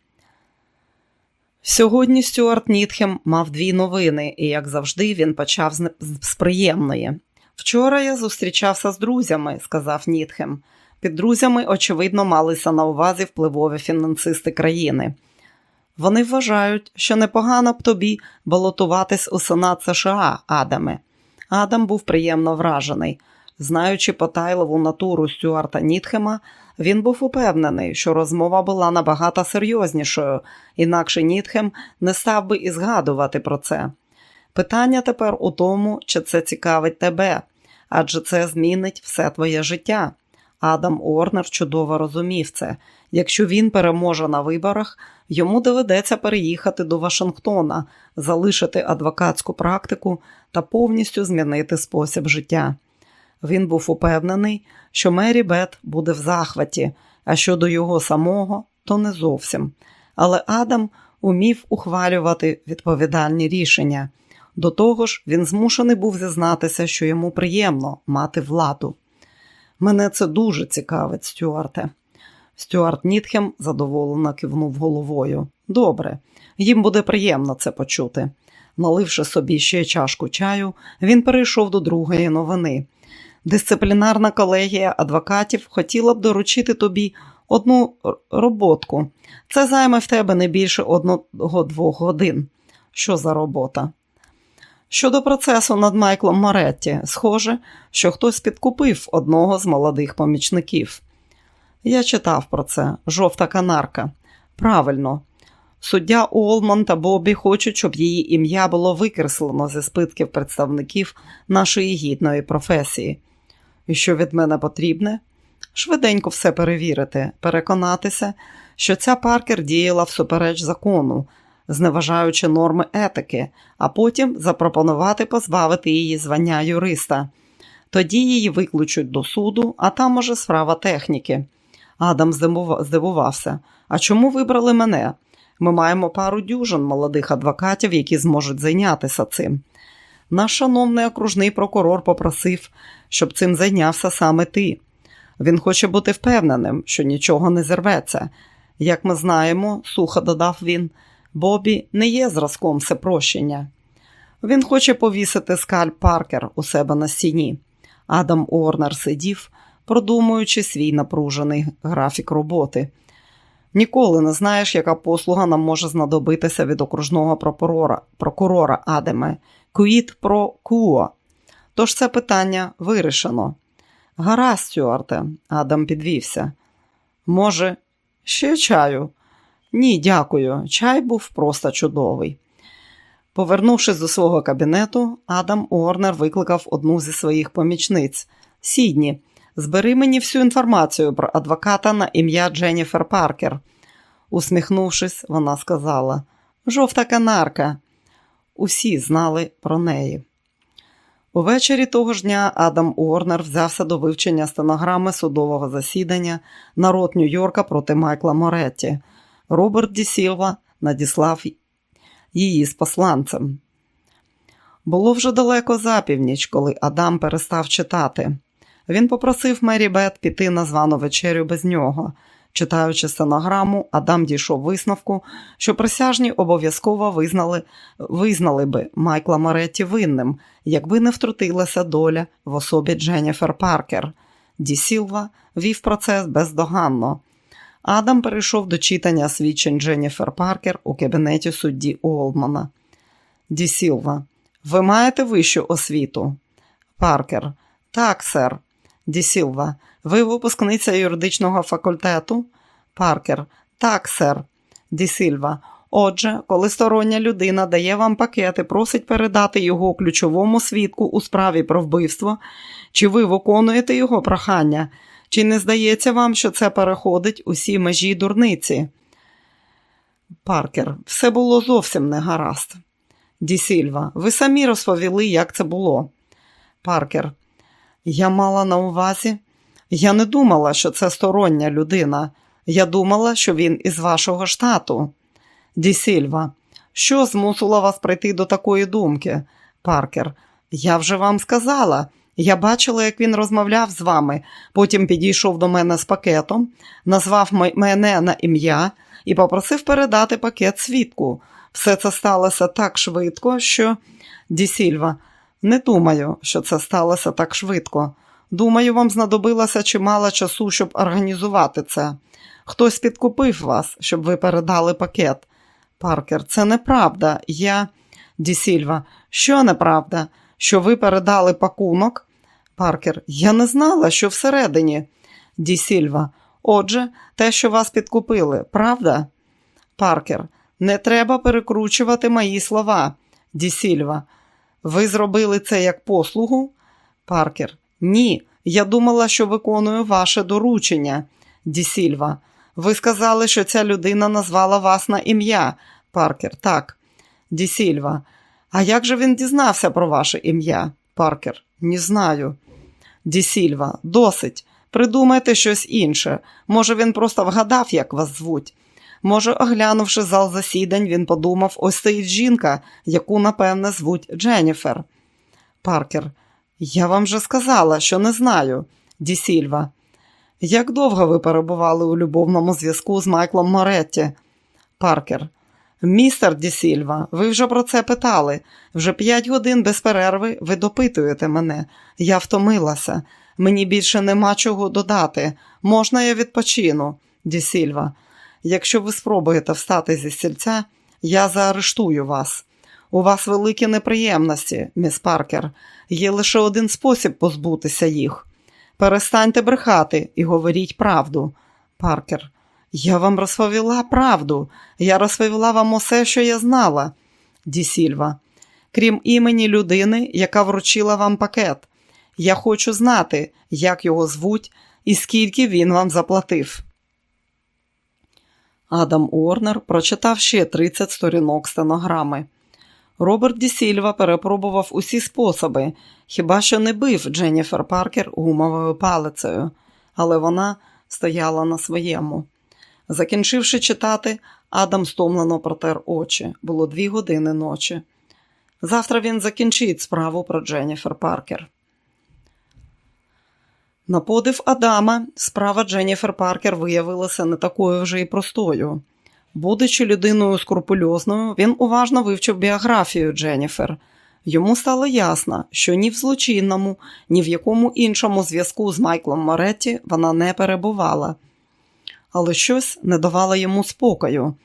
Сьогодні Стюарт Нітхем мав дві новини, і, як завжди, він почав з приємної. Вчора я зустрічався з друзями, сказав Нітхем. Під друзями, очевидно, малися на увазі впливові фінансисти країни. Вони вважають, що непогано б тобі балотуватись у Сенат США, Адаме. Адам був приємно вражений. Знаючи потайливу натуру Стюарта Нітхема, він був упевнений, що розмова була набагато серйознішою, інакше Нітхем не став би і згадувати про це. Питання тепер у тому, чи це цікавить тебе, адже це змінить все твоє життя. Адам Орнер чудово розумів це. Якщо він переможе на виборах, йому доведеться переїхати до Вашингтона, залишити адвокатську практику та повністю змінити спосіб життя. Він був упевнений, що Мері Бет буде в захваті, а щодо його самого, то не зовсім. Але Адам умів ухвалювати відповідальні рішення. До того ж, він змушений був зізнатися, що йому приємно мати владу. Мене це дуже цікавить, Стюарте. Стюарт Нітхем задоволено кивнув головою. Добре, їм буде приємно це почути. Наливши собі ще чашку чаю, він перейшов до другої новини. Дисциплінарна колегія адвокатів хотіла б доручити тобі одну роботку. Це займе в тебе не більше одного-двох годин. Що за робота? Щодо процесу над Майклом Моретті, схоже, що хтось підкупив одного з молодих помічників. Я читав про це жовта канарка. Правильно, суддя Олман та Бобі хочуть, щоб її ім'я було викреслено зі списків представників нашої гідної професії. І що від мене потрібне? Швиденько все перевірити, переконатися, що ця паркер діяла всупереч закону, зневажаючи норми етики, а потім запропонувати позбавити її звання юриста. Тоді її викличуть до суду, а там може справа техніки. Адам здивувався. А чому вибрали мене? Ми маємо пару дюжин молодих адвокатів, які зможуть зайнятися цим. Наш шановний окружний прокурор попросив, щоб цим зайнявся саме ти. Він хоче бути впевненим, що нічого не зірветься. Як ми знаємо, сухо додав він, Бобі не є зразком всепрощення. Він хоче повісити скальп Паркер у себе на стіні. Адам Орнер сидів, продумуючи свій напружений графік роботи. Ніколи не знаєш, яка послуга нам може знадобитися від окружного прокурора, прокурора Адеме. Куїт про куо. Тож це питання вирішено. Гаразд, Стюарте, Адам підвівся. Може, ще чаю? Ні, дякую. Чай був просто чудовий. Повернувшись до свого кабінету, Адам Уорнер викликав одну зі своїх помічниць. Сідні, збери мені всю інформацію про адвоката на ім'я Дженніфер Паркер. Усміхнувшись, вона сказала: Жовта канарка. Усі знали про неї. Увечері того ж дня Адам Уорнер взявся до вивчення стенограми судового засідання народ Нью-Йорка проти Майкла Моретті. Роберт Ді Сілва надіслав її з посланцем. Було вже далеко за північ, коли Адам перестав читати. Він попросив Мері Бет піти на звану вечерю без нього. Читаючи стенограму, Адам дійшов висновку, що присяжні обов'язково визнали визнали би Майкла Моретті винним, якби не втрутилася доля в особі Дженніфер Паркер. Ді Сілва вів процес бездоганно. Адам перейшов до читання свідчень Дженніфер Паркер у кабінеті судді Олмана. Ді Сілва. Ви маєте вищу освіту? Паркер. Так, сер. Ді Сілва. Ви випускниця юридичного факультету? Паркер. Так, сер. Ді Сильва. Отже, коли стороння людина дає вам пакет і просить передати його ключовому свідку у справі про вбивство, чи ви виконуєте його прохання, чи не здається вам, що це переходить усі межі дурниці? Паркер, все було зовсім не гаразд. Ді Сільва, ви самі розповіли, як це було. Паркер, я мала на увазі. Я не думала, що це стороння людина. Я думала, що він із вашого штату. Ді Сільва, що змусило вас прийти до такої думки? Паркер, я вже вам сказала. Я бачила, як він розмовляв з вами, потім підійшов до мене з пакетом, назвав мене на ім'я і попросив передати пакет свідку. Все це сталося так швидко, що Ді Сільва, не думаю, що це сталося так швидко. Думаю, вам знадобилося чимало часу, щоб організувати це. Хтось підкупив вас, щоб ви передали пакет. Паркер, це неправда. Я. Ді Сільва, що неправда? Що ви передали пакунок? Паркер, я не знала, що всередині. Ді Сільва. Отже, те, що вас підкупили, правда? Паркер, не треба перекручувати мої слова. Ді Сільва. Ви зробили це як послугу? Паркер. Ні. Я думала, що виконую ваше доручення. Ді Сільва. Ви сказали, що ця людина назвала вас на ім'я. Паркер. Так. Ді Сільва. А як же він дізнався про ваше ім'я? Паркер. Не знаю. Ді Сільва. Досить. Придумайте щось інше. Може, він просто вгадав, як вас звуть. Може, оглянувши зал засідань, він подумав, ось стоїть жінка, яку, напевне, звуть Дженніфер. Паркер. Я вам же сказала, що не знаю. Ді Сільва. Як довго ви перебували у любовному зв'язку з Майклом Моретті? Паркер. Містер Ді Сільва, ви вже про це питали. Вже п'ять годин без перерви ви допитуєте мене. Я втомилася. Мені більше нема чого додати. Можна я відпочину, Ді Сільва. Якщо ви спробуєте встати зі стільця, я заарештую вас. У вас великі неприємності, міс Паркер. Є лише один спосіб позбутися їх. Перестаньте брехати і говоріть правду. Паркер. Я вам розповіла правду. Я розповіла вам усе, що я знала. Ді Сільва. Крім імені людини, яка вручила вам пакет. Я хочу знати, як його звуть і скільки він вам заплатив. Адам Уорнер прочитав ще 30 сторінок стенограми. Роберт Ді Сільва перепробував усі способи, хіба що не бив Дженніфер Паркер гумовою палицею, але вона стояла на своєму. Закінчивши читати, Адам стомлено протер очі. Було дві години ночі. Завтра він закінчить справу про Дженніфер Паркер. На подив Адама, справа Дженніфер Паркер виявилася не такою вже й простою. Будучи людиною скрупульозною, він уважно вивчив біографію Дженніфер. Йому стало ясно, що ні в злочинному, ні в якому іншому зв'язку з Майклом Моретті вона не перебувала, але щось не давало йому спокою.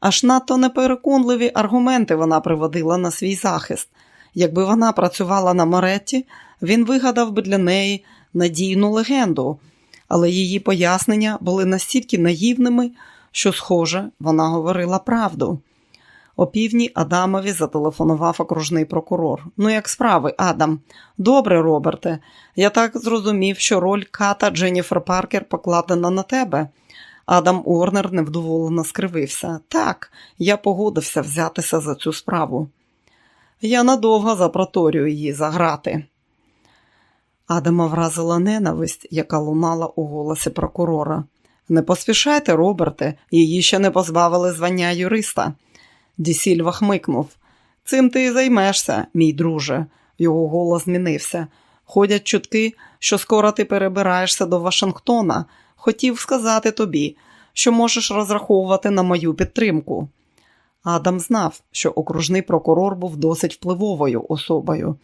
Аж надто непереконливі аргументи вона приводила на свій захист. Якби вона працювала на Моретті, він вигадав би для неї надійну легенду, але її пояснення були настільки наївними, що, схоже, вона говорила правду. О півдні Адамові зателефонував окружний прокурор. Ну, як справи, Адам? Добре, Роберте. Я так зрозумів, що роль ката Дженніфер Паркер покладена на тебе. Адам Уорнер невдоволено скривився. Так, я погодився взятися за цю справу. Я надовго запроторюю її заграти. Адама вразила ненависть, яка лунала у голосі прокурора. Не поспішайте, Роберте, її ще не позбавили звання юриста. Дісільва хмикнув. Цим ти і займешся, мій друже. Його голос змінився. Ходять чутки, що скоро ти перебираєшся до Вашингтона. Хотів сказати тобі, що можеш розраховувати на мою підтримку. Адам знав, що окружний прокурор був досить впливовою особою.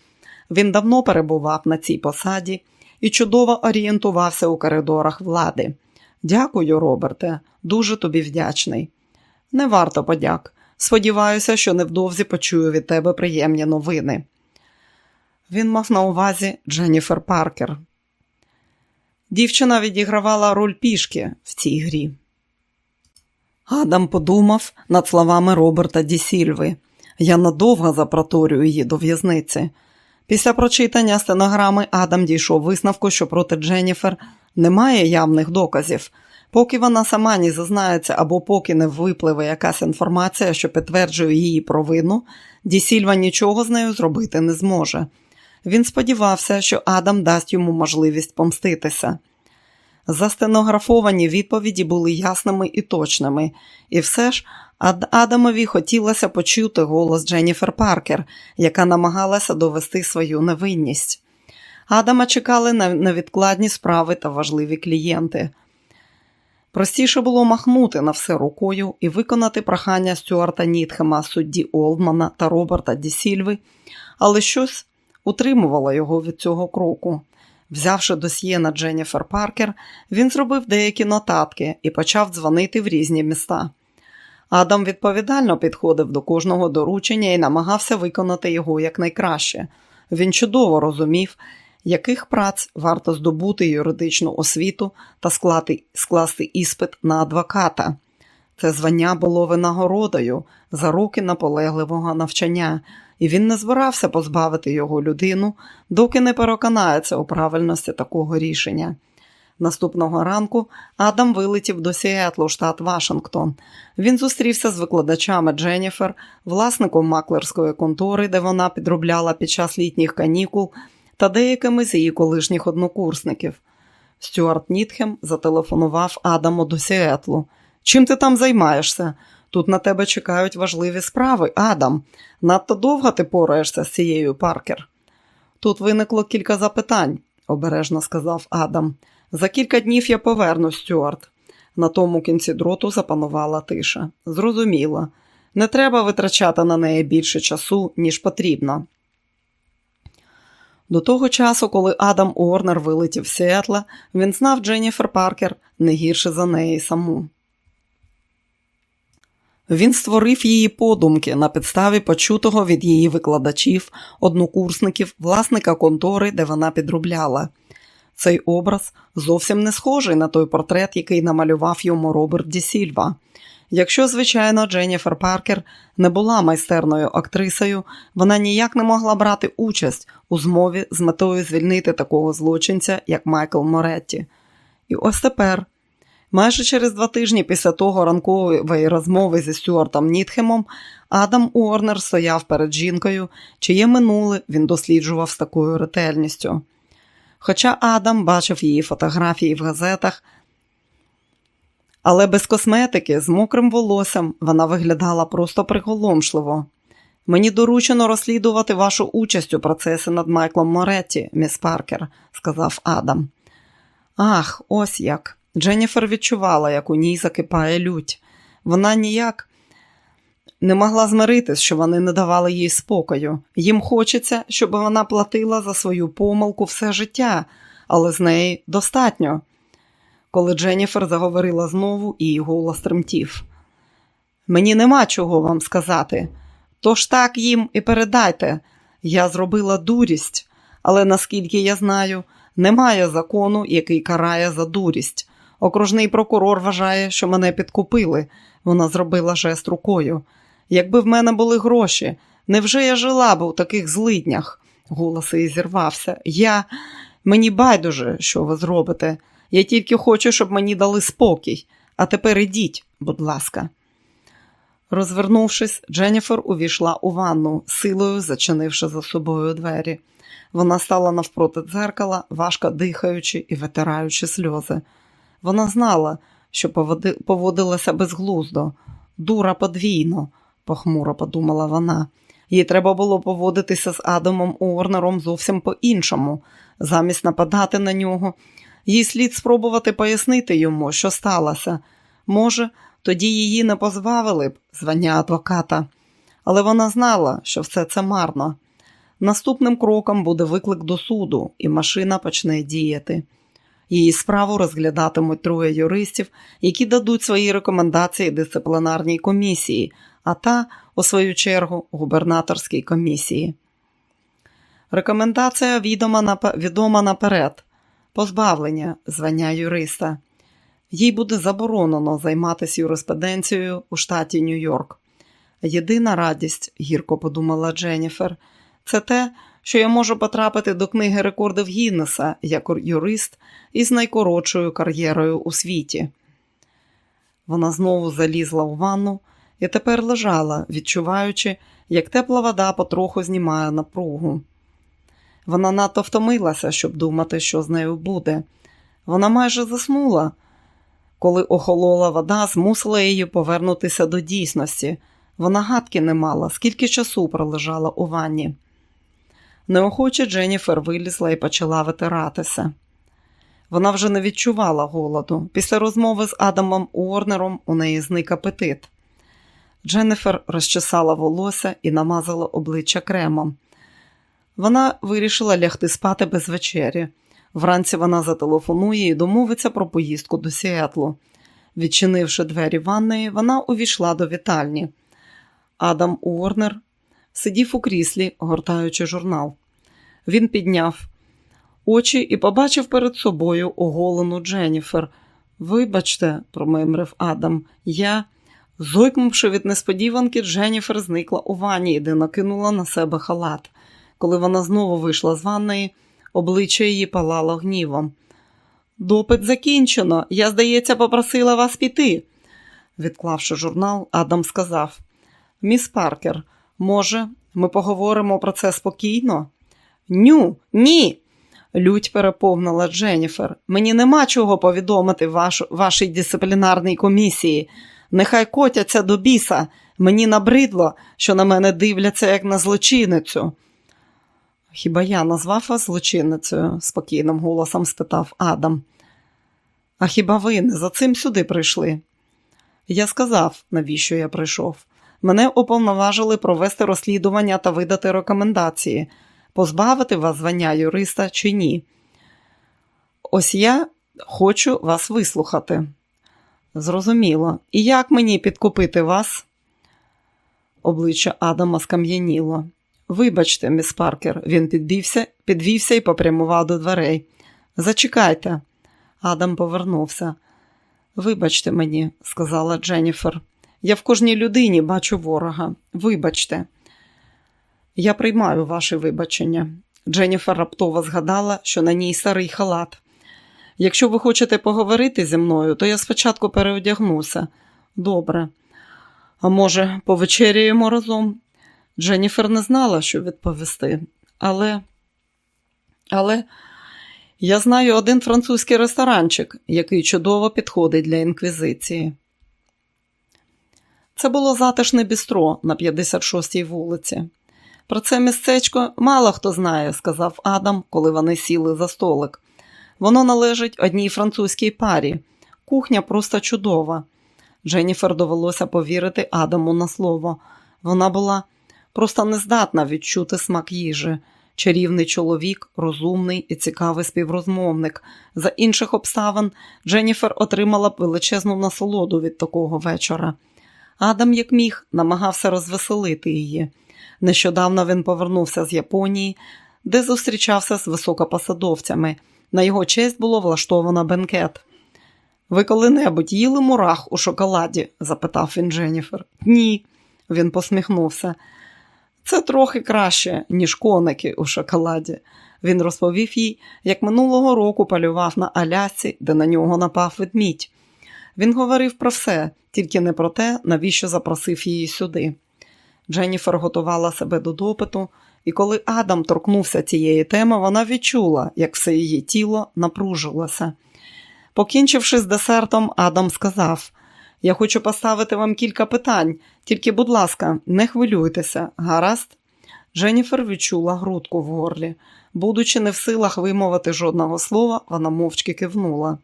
Він давно перебував на цій посаді і чудово орієнтувався у коридорах влади. Дякую, Роберте, дуже тобі вдячний. Не варто подяк. Сподіваюся, що невдовзі почую від тебе приємні новини. Він мав на увазі Дженніфер Паркер. Дівчина відігравала роль пішки в цій грі. Адам подумав над словами Роберта Ді Сільви. Я надовго запроторю її до в'язниці. Після прочитання стенограми Адам дійшов висновку, що проти Дженніфер немає явних доказів. Поки вона сама не зазнається або поки не випливе якась інформація, що підтверджує її провину, Ді Сільва нічого з нею зробити не зможе. Він сподівався, що Адам дасть йому можливість помститися. Застенографовані відповіді були ясними і точними, і все ж Адамові хотілося почути голос Дженніфер Паркер, яка намагалася довести свою невинність. Адама чекали на невідкладні справи та важливі клієнти. Простіше було махнути на все рукою і виконати прохання Стюарта Нітхема, судді Олдмана та Роберта Дісільви, але щось утримувало його від цього кроку. Взявши досьє на Дженніфер Паркер, він зробив деякі нотатки і почав дзвонити в різні міста. Адам відповідально підходив до кожного доручення і намагався виконати його якнайкраще. Він чудово розумів, яких праць варто здобути юридичну освіту та склати, скласти іспит на адвоката. Це звання було винагородою за роки наполегливого навчання, і він не збирався позбавити його людину, доки не переконається у правильності такого рішення. Наступного ранку Адам вилетів до Сіетлу, штат Вашингтон. Він зустрівся з викладачами Дженніфер, власником маклерської контори, де вона підробляла під час літніх канікул, та деякими з її колишніх однокурсників. Стюарт Нітхем зателефонував Адаму до Сіетлу. Чим ти там займаєшся? Тут на тебе чекають важливі справи, Адам. Надто довго ти пораєшся з цією паркер. Тут виникло кілька запитань, обережно сказав Адам. За кілька днів я поверну Стюарт. На тому кінці дроту запанувала тиша. Зрозуміло, не треба витрачати на неї більше часу, ніж потрібно. До того часу, коли Адам Уорнер вилетів з Сіетла, він знав Дженніфер Паркер не гірше за неї саму. Він створив її подумки на підставі почутого від її викладачів, однокурсників, власника контори, де вона підробляла. Цей образ зовсім не схожий на той портрет, який намалював йому Роберт Ді Сільва. Якщо, звичайно, Дженніфер Паркер не була майстерною актрисою, вона ніяк не могла брати участь у змові з метою звільнити такого злочинця, як Майкл Моретті. І ось тепер, майже через два тижні після того ранкової розмови зі Стюартом Нітхемом, Адам Уорнер стояв перед жінкою, чиє минуле він досліджував з такою ретельністю. Хоча Адам бачив її фотографії в газетах, але без косметики з мокрим волоссям вона виглядала просто приголомшливо. Мені доручено розслідувати вашу участь у процесі над Майклом Моретті, міс Паркер, сказав Адам. Ах, ось як. Дженніфер відчувала, як у ній закипає лють. Вона ніяк не могла змиритись, що вони не давали їй спокою. Їм хочеться, щоб вона платила за свою помилку все життя, але з неї достатньо. Коли Дженніфер заговорила знову, її голос тремтів. Мені нема чого вам сказати. Тож так їм і передайте. Я зробила дурість, але наскільки я знаю, немає закону, який карає за дурість. Окружний прокурор вважає, що мене підкупили. Вона зробила жест рукою. Якби в мене були гроші, невже я жила б у таких злиднях? Голос її зірвався. Я мені байдуже, що ви зробите. Я тільки хочу, щоб мені дали спокій. А тепер ідіть, будь ласка. Розвернувшись, Дженніфер увійшла у ванну, силою зачинивши за собою двері. Вона стала навпроти дзеркала, важко дихаючи і витираючи сльози. Вона знала, що поводилася безглуздо, дура подвійно похмуро подумала вона. Їй треба було поводитися з Адамом Уорнером зовсім по-іншому, замість нападати на нього. Їй слід спробувати пояснити йому, що сталося. Може, тоді її не позбавили б звання адвоката, але вона знала, що все це марно. Наступним кроком буде виклик до суду, і машина почне діяти. Її справу розглядатимуть троє юристів, які дадуть свої рекомендації дисциплінарній комісії, а та, у свою чергу, губернаторській комісії. Рекомендація відома, наперед позбавлення звання юриста. їй буде заборонено займатися юриспруденцією у штаті Нью-Йорк. Єдина радість, гірко подумала Дженніфер, це те, що я можу потрапити до книги рекордів Гіннеса як юрист із найкоротшою кар'єрою у світі. Вона знову залізла у ванну і тепер лежала, відчуваючи, як тепла вода потроху знімає напругу. Вона надто втомилася, щоб думати, що з нею буде. Вона майже заснула, коли охолола вода, змусила її повернутися до дійсності. Вона гадки не мала, скільки часу пролежала у ванні. Неохоче Дженніфер вилізла і почала витиратися. Вона вже не відчувала голоду. Після розмови з Адамом Уорнером у неї зник апетит. Дженніфер розчесала волосся і намазала обличчя кремом. Вона вирішила лягти спати без вечері. Вранці вона зателефонує і домовиться про поїздку до Сіетлу. Відчинивши двері ванної, вона увійшла до вітальні. Адам Уорнер сидів у кріслі, гортаючи журнал. Він підняв очі і побачив перед собою оголену Дженніфер. Вибачте, промимрив Адам, я. Зойкнувши від несподіванки, Дженніфер зникла у ванні, де накинула на себе халат. Коли вона знову вийшла з ванної, обличчя її палало гнівом. Допит закінчено. Я, здається, попросила вас піти. Відклавши журнал, Адам сказав: Міс Паркер, може, ми поговоримо про це спокійно? Ню, ні. Лють переповнила Дженніфер. Мені нема чого повідомити ваш, вашій дисциплінарній комісії. Нехай котяться до біса. Мені набридло, що на мене дивляться як на злочинницю. Хіба я назвав вас злочинницею? спокійним голосом спитав Адам. А хіба ви не за цим сюди прийшли? Я сказав, навіщо я прийшов. Мене уповноважили провести розслідування та видати рекомендації, позбавити вас звання юриста чи ні. Ось я хочу вас вислухати. Зрозуміло. І як мені підкупити вас? Обличчя Адама скам'яніло. Вибачте, міс Паркер, він підбівся, підвівся і попрямував до дверей. Зачекайте. Адам повернувся. Вибачте мені, сказала Дженніфер. Я в кожній людині бачу ворога. Вибачте, я приймаю ваше вибачення. Дженніфер раптово згадала, що на ній старий халат. Якщо ви хочете поговорити зі мною, то я спочатку переодягнуся. Добре. А може, повечеряємо разом? Дженніфер не знала, що відповісти, але, але я знаю один французький ресторанчик, який чудово підходить для інквізиції. Це було затишне бістро на 56-й вулиці. Про це містечко мало хто знає, сказав Адам, коли вони сіли за столик. Воно належить одній французькій парі. Кухня просто чудова. Дженніфер довелося повірити Адаму на слово. Вона була просто нездатна відчути смак їжі. Чарівний чоловік, розумний і цікавий співрозмовник. За інших обставин Дженніфер отримала б величезну насолоду від такого вечора. Адам, як міг, намагався розвеселити її. Нещодавно він повернувся з Японії, де зустрічався з високопосадовцями. На його честь було влаштовано бенкет. Ви коли-небудь їли мурах у шоколаді? запитав він Дженніфер. Ні, він посміхнувся. Це трохи краще, ніж коники у шоколаді. Він розповів їй, як минулого року полював на Алясці, де на нього напав ведмідь. Він говорив про все, тільки не про те, навіщо запросив її сюди. Дженніфер готувала себе до допиту, і коли Адам торкнувся цієї теми, вона відчула, як все її тіло напружилося. Покінчивши з десертом, Адам сказав: Я хочу поставити вам кілька питань, тільки, будь ласка, не хвилюйтеся, гаразд. Дженніфер відчула грудку в горлі. Будучи не в силах вимовити жодного слова, вона мовчки кивнула.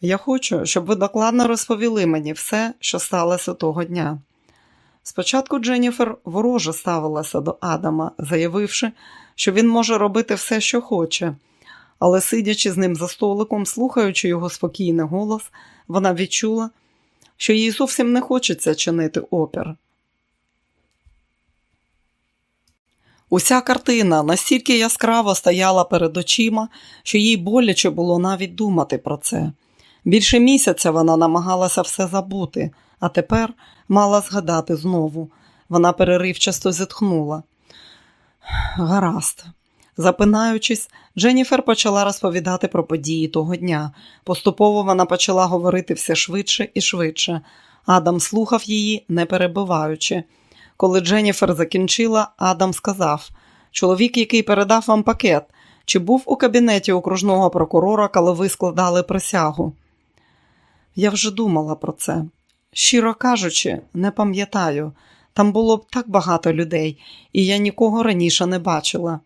Я хочу, щоб ви докладно розповіли мені все, що сталося того дня. Спочатку Дженніфер вороже ставилася до Адама, заявивши, що він може робити все, що хоче, але, сидячи з ним за столиком, слухаючи його спокійний голос, вона відчула, що їй зовсім не хочеться чинити опір. Уся картина настільки яскраво стояла перед очима, що їй боляче було навіть думати про це. Більше місяця вона намагалася все забути, а тепер мала згадати знову. Вона переривчасто зітхнула. Гаразд. Запинаючись, Дженніфер почала розповідати про події того дня. Поступово вона почала говорити все швидше і швидше. Адам слухав її, не перебиваючи. Коли Дженніфер закінчила, Адам сказав: чоловік, який передав вам пакет, чи був у кабінеті окружного прокурора, коли ви складали присягу? Я вже думала про це. Щиро кажучи, не пам'ятаю. Там було б так багато людей, і я нікого раніше не бачила.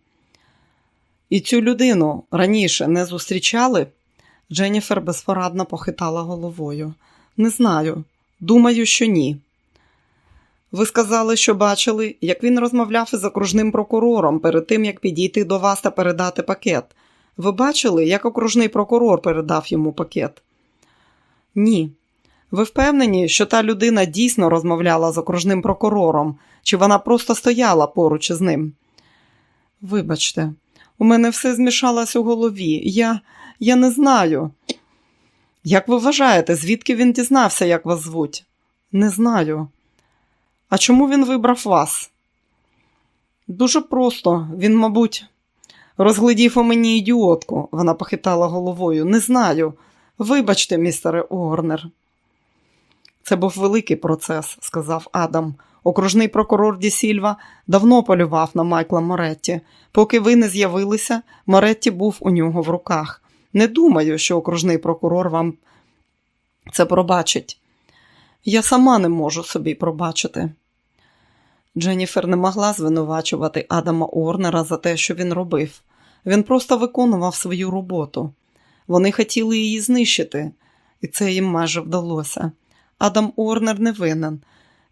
І цю людину раніше не зустрічали? Дженніфер безпорадно похитала головою. Не знаю. Думаю, що ні. Ви сказали, що бачили, як він розмовляв із окружним прокурором перед тим, як підійти до вас та передати пакет. Ви бачили, як окружний прокурор передав йому пакет? Ні. Ви впевнені, що та людина дійсно розмовляла з окружним прокурором, чи вона просто стояла поруч із ним? Вибачте, у мене все змішалось у голові. Я я не знаю. Як ви вважаєте, звідки він дізнався, як вас звуть? Не знаю. А чому він вибрав вас? Дуже просто, він, мабуть, розглядів у мені ідіотку, вона похитала головою. Не знаю. Вибачте, містере Орнер. Це був великий процес, сказав Адам. Окружний прокурор Ді Сільва давно полював на Майкла Моретті. Поки ви не з'явилися, Моретті був у нього в руках. Не думаю, що окружний прокурор вам це пробачить. Я сама не можу собі пробачити. Дженніфер не могла звинувачувати Адама Орнера за те, що він робив. Він просто виконував свою роботу. Вони хотіли її знищити, і це їм майже вдалося. Адам Орнер не винен.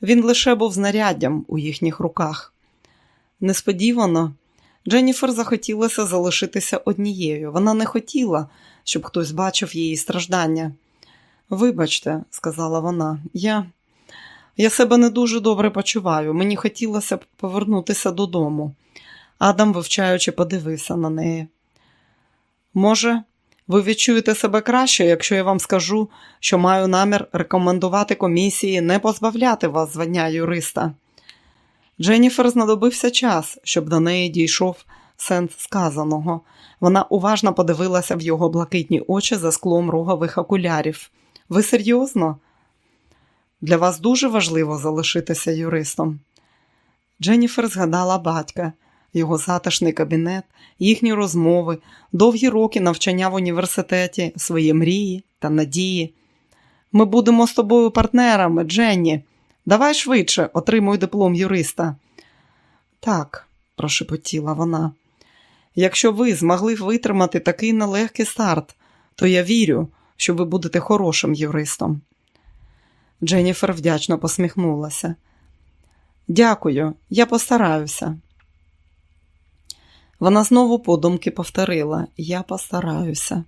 Він лише був знаряддям у їхніх руках. Несподівано Дженніфер захотілося залишитися однією. Вона не хотіла, щоб хтось бачив її страждання. Вибачте, сказала вона, я я себе не дуже добре почуваю. Мені хотілося б повернутися додому. Адам, вивчаючи, подивився на неї. Може, ви відчуєте себе краще, якщо я вам скажу, що маю намір рекомендувати комісії не позбавляти вас звання юриста. Дженніфер знадобився час, щоб до неї дійшов сенс сказаного. Вона уважно подивилася в його блакитні очі за склом рогових окулярів. Ви серйозно? Для вас дуже важливо залишитися юристом. Дженніфер згадала батька, його затишний кабінет, їхні розмови, довгі роки навчання в університеті, свої мрії та надії. Ми будемо з тобою партнерами, Дженні. Давай швидше отримуй диплом юриста. Так, прошепотіла вона. Якщо ви змогли витримати такий нелегкий старт, то я вірю, що ви будете хорошим юристом. Дженніфер вдячно посміхнулася. Дякую, я постараюся. Вона знову подумки повторила Я постараюся.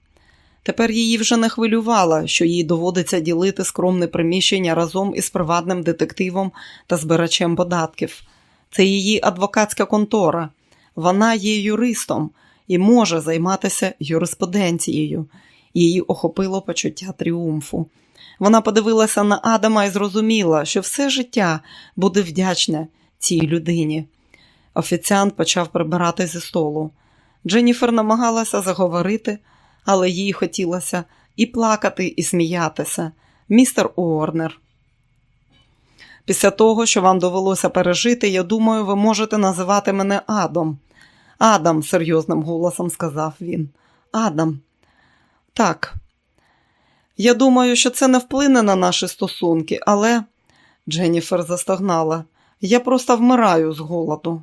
Тепер її вже не хвилювало, що їй доводиться ділити скромне приміщення разом із приватним детективом та збирачем податків. Це її адвокатська контора. Вона є юристом і може займатися юриспруденцією. Її охопило почуття тріумфу. Вона подивилася на Адама і зрозуміла, що все життя буде вдячне цій людині. Офіціант почав прибирати зі столу. Дженніфер намагалася заговорити, але їй хотілося і плакати, і сміятися. Містер Уорнер. Після того, що вам довелося пережити, я думаю, ви можете називати мене Адом. Адам, серйозним голосом сказав він. Адам. Так, я думаю, що це не вплине на наші стосунки, але Дженніфер застогнала. Я просто вмираю з голоду.